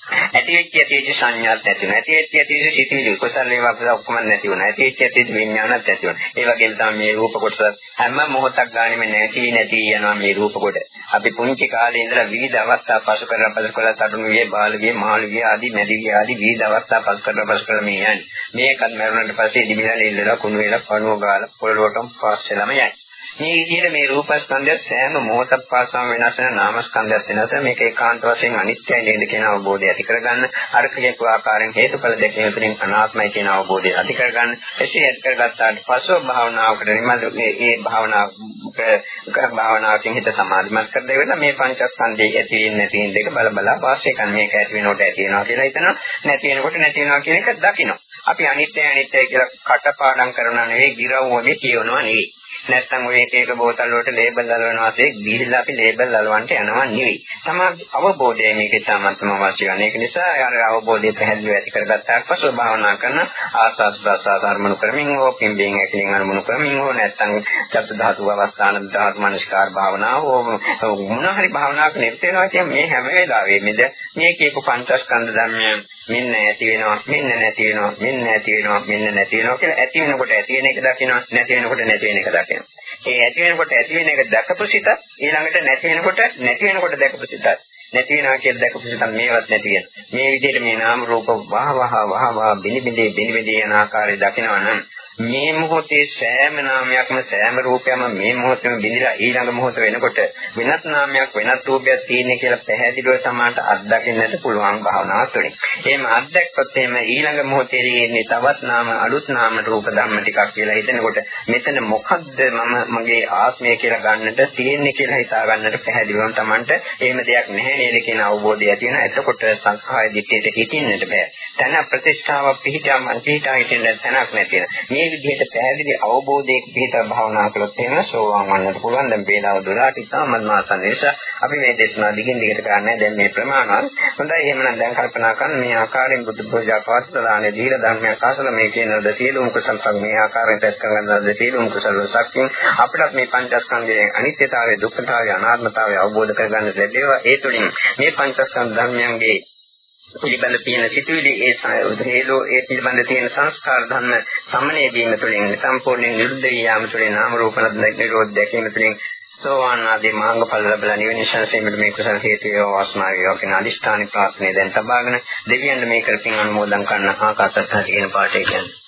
A: ඇති වෙච්ච ඇති වෙච්ච සංඥාත් නැති වෙනවා. ඇති වෙච්ච ඇති වෙච්ච සිතිවිලි කුසල වේවා අපල ඔක්කොම නැති වෙනවා. ඇති වෙච්ච ඇති වෙච්ච විඥානත් නැති වෙනවා. ඒ වගේම තමයි මේ රූප කොටස හැම මොහොතක් ගානෙම නැති නැති යනවා මේ රූප කොට. අපි පුංචි කාලේ ඉඳලා විවිධ අවස්ථා පසු කරලා පසු කරලා තරුණ වියේ බාල වියේ මහලු වියේ ආදී මැදි වියේ ආදී විවිධ අවස්ථා පසු කරලා පසු කරලා මේ යන්නේ. මේකත් මරුණාට පස්සේ දිවිලා ඉල්ලලා කුණු වෙලා පණුව ගාලා පොළොවටම පාස් වෙලාම යන්නේ. මේ විදිහට මේ රූපස්කන්ධය සෑම මොහොතක් පාසාම වෙනස් වෙන නාමස්කන්ධයක් වෙනස මේක ඒකාන්ත වශයෙන් අනිත්‍යයි නේද කියන අවබෝධය ඇති කරගන්න අර කියපු ආකාරයෙන් හේතුඵල දෙකෙන් තුලින් අනාත්මයි කියන අවබෝධය ඇති කරගන්න එසේ ඇති කරගත්තාට පස්ව භාවනාවකට නිමද මේ භාවනාව භාවනාවකින් හිත සමාධිමත් කර දෙවෙලා මේ පංචස්කන්ධයේ ඇති වෙන්නේ නැති වෙන දෙක බල බල වාසය කරන මේක ඇති වෙනකොට ඇති වෙනවා කියලා හිතනවා. නැති වෙනකොට නැති වෙනවා කියන එක දකිනවා. අපි අනිත්‍ය අනිත්‍ය කියලා කටපාඩම් කරනවා නෙවෙයි ගිරව් වගේ කියවනවා නෙවෙයි. නැත්නම් ඔය එක එක බෝතල් වලට ලේබල් අලවනවා වගේ ගිහිල්ලා අපි ලේබල් අලවන්නට යනවා නෙවෙයි. තමයි අවබෝධය මේකේ තමන්ටම අවශ්‍ය වෙන. ඒක නිසා අර අවබෝධය පැහැදිලිව ඇති කරගත්තාට පස්සේ භාවනා කරන ආස්වාස් ප්‍රසආස අරමුණු කරමින් හෝ පිම්බෙන් ඇකිලින් අරමුණු කරමින් හෝ නැත්නම් චත්ත ධාතු අවස්ථාන ධාතු මනස්කාර භාවනාව හෝ මොන හරි භාවනාවක නිරත වෙනවා කියන්නේ මේ හැම වෙලාවෙමද මේ කියපු පංචස්කන්ධ ධර්මයන් මෙන්න ඇති වෙනවා මෙන්න නැති වෙනවා මෙන්න ඇති වෙනවා මෙන්න නැති වෙනවා කියලා ඇති වෙනකොට ඇති වෙන එක දකිනවා නැති වෙනකොට නැති වෙන එක දකිනවා ඒ ඇති වෙනකොට ඇති වෙන එක දැකපු සිතත් ඊළඟට නැති වෙනකොට නැති වෙනකොට දැකපු සිතත් නැති වෙනවා කියලා දැකපු සිතත් මේවත් නැති වෙන. මේ විදිහට මේ නාම රූප වහ වහ වහ වහ බිනි බිනි බිනි බිනි යන ආකාරය දකිනවා නම් මේ මොහොතේ සෑම නාමයක්ම සෑම රූපයක්ම මේ මොහොතේම බිඳිලා ඊළඟ මොහොත වෙනකොට වෙනත් නාමයක් වෙනත් රූපයක් තියෙන කියලා පැහැදිලිව තමයි අත්දකින්නට පුළුවන් භාවනාව තුළින්. එහෙම අත්දැක්කොත් එහෙම ඊළඟ මොහොතේ ඉන්නේ තවත් නාම අලුත් නාම රූප ධර්ම ටිකක් කියලා හිතනකොට මෙතන මොකද්ද මම මගේ ආත්මය කියලා ගන්නට තියෙන්නේ කියලා හිතා ගන්නට පැහැදිලිවම Tamanට එහෙම දෙයක් නැහැ නේද කියන අවබෝධය ඇති වෙනවා. එතකොට සංඛාය දිට්ඨියට හිටින්නට බෑ. තන ප්‍රතිෂ්ඨාවක් පිහිටාම පිහිටා හිටින්න තැනක් නැති වෙනවා. මේ විදිහට පැහැදිලි අවබෝධයක පිහිටා භාවනා කළොත් එහෙම සෝවාන් වන්නට පුළුවන්. දැන් වේලාව 12ට ඉතාමත් මාසන් නිසා අපි මේ දේශනා දිගින් දිගට කරන්නේ දැන් මේ ප්‍රමාණවත්. හොඳයි එහෙමනම් දැන් කල්පනා කරන්න මේ ආකාරයෙන් බුදු පූජා පවත්වලානේ දීලා ධර්මයක් අසල මේ කියන ද සියලුම කුසල සං මේ ආකාරයෙන් තැස් කරගන්න ද සියලුම කුසල ශක්තිය අපිට මේ පංචස්කන්ධයේ අනිත්‍යතාවය දුක්ඛතාවය අනාත්මතාවය අවබෝධ කරගන්න ලැබේවා. ඒ තුළින් මේ පංචස්කන්ධ ධර්මයන්ගේ පිළිබඳ තියෙන සිතුවිලි ඒ හේලෝ ඒ පිළිබඳ තියෙන සංස්කාර ධර්ම සමනය වීම තුළින් සම්පූර්ණයෙන් නිරුද්ධ යාම තුළින් නාම රූප නිරෝධ දැකීම තුළින් සෝවාන් ආදී මාර්ගඵල ලැබලා නිවන ශාසනයේ මේ කුසල හේතුය වාසනාවේ කියන අදිෂ්ඨාන ප්‍රාර්ථනා දැන් තබාගෙන දෙවියන් මේ කරකින් අනුමෝදන් කරන ආකාශත්හට කියන පාඩේ කියන්නේ.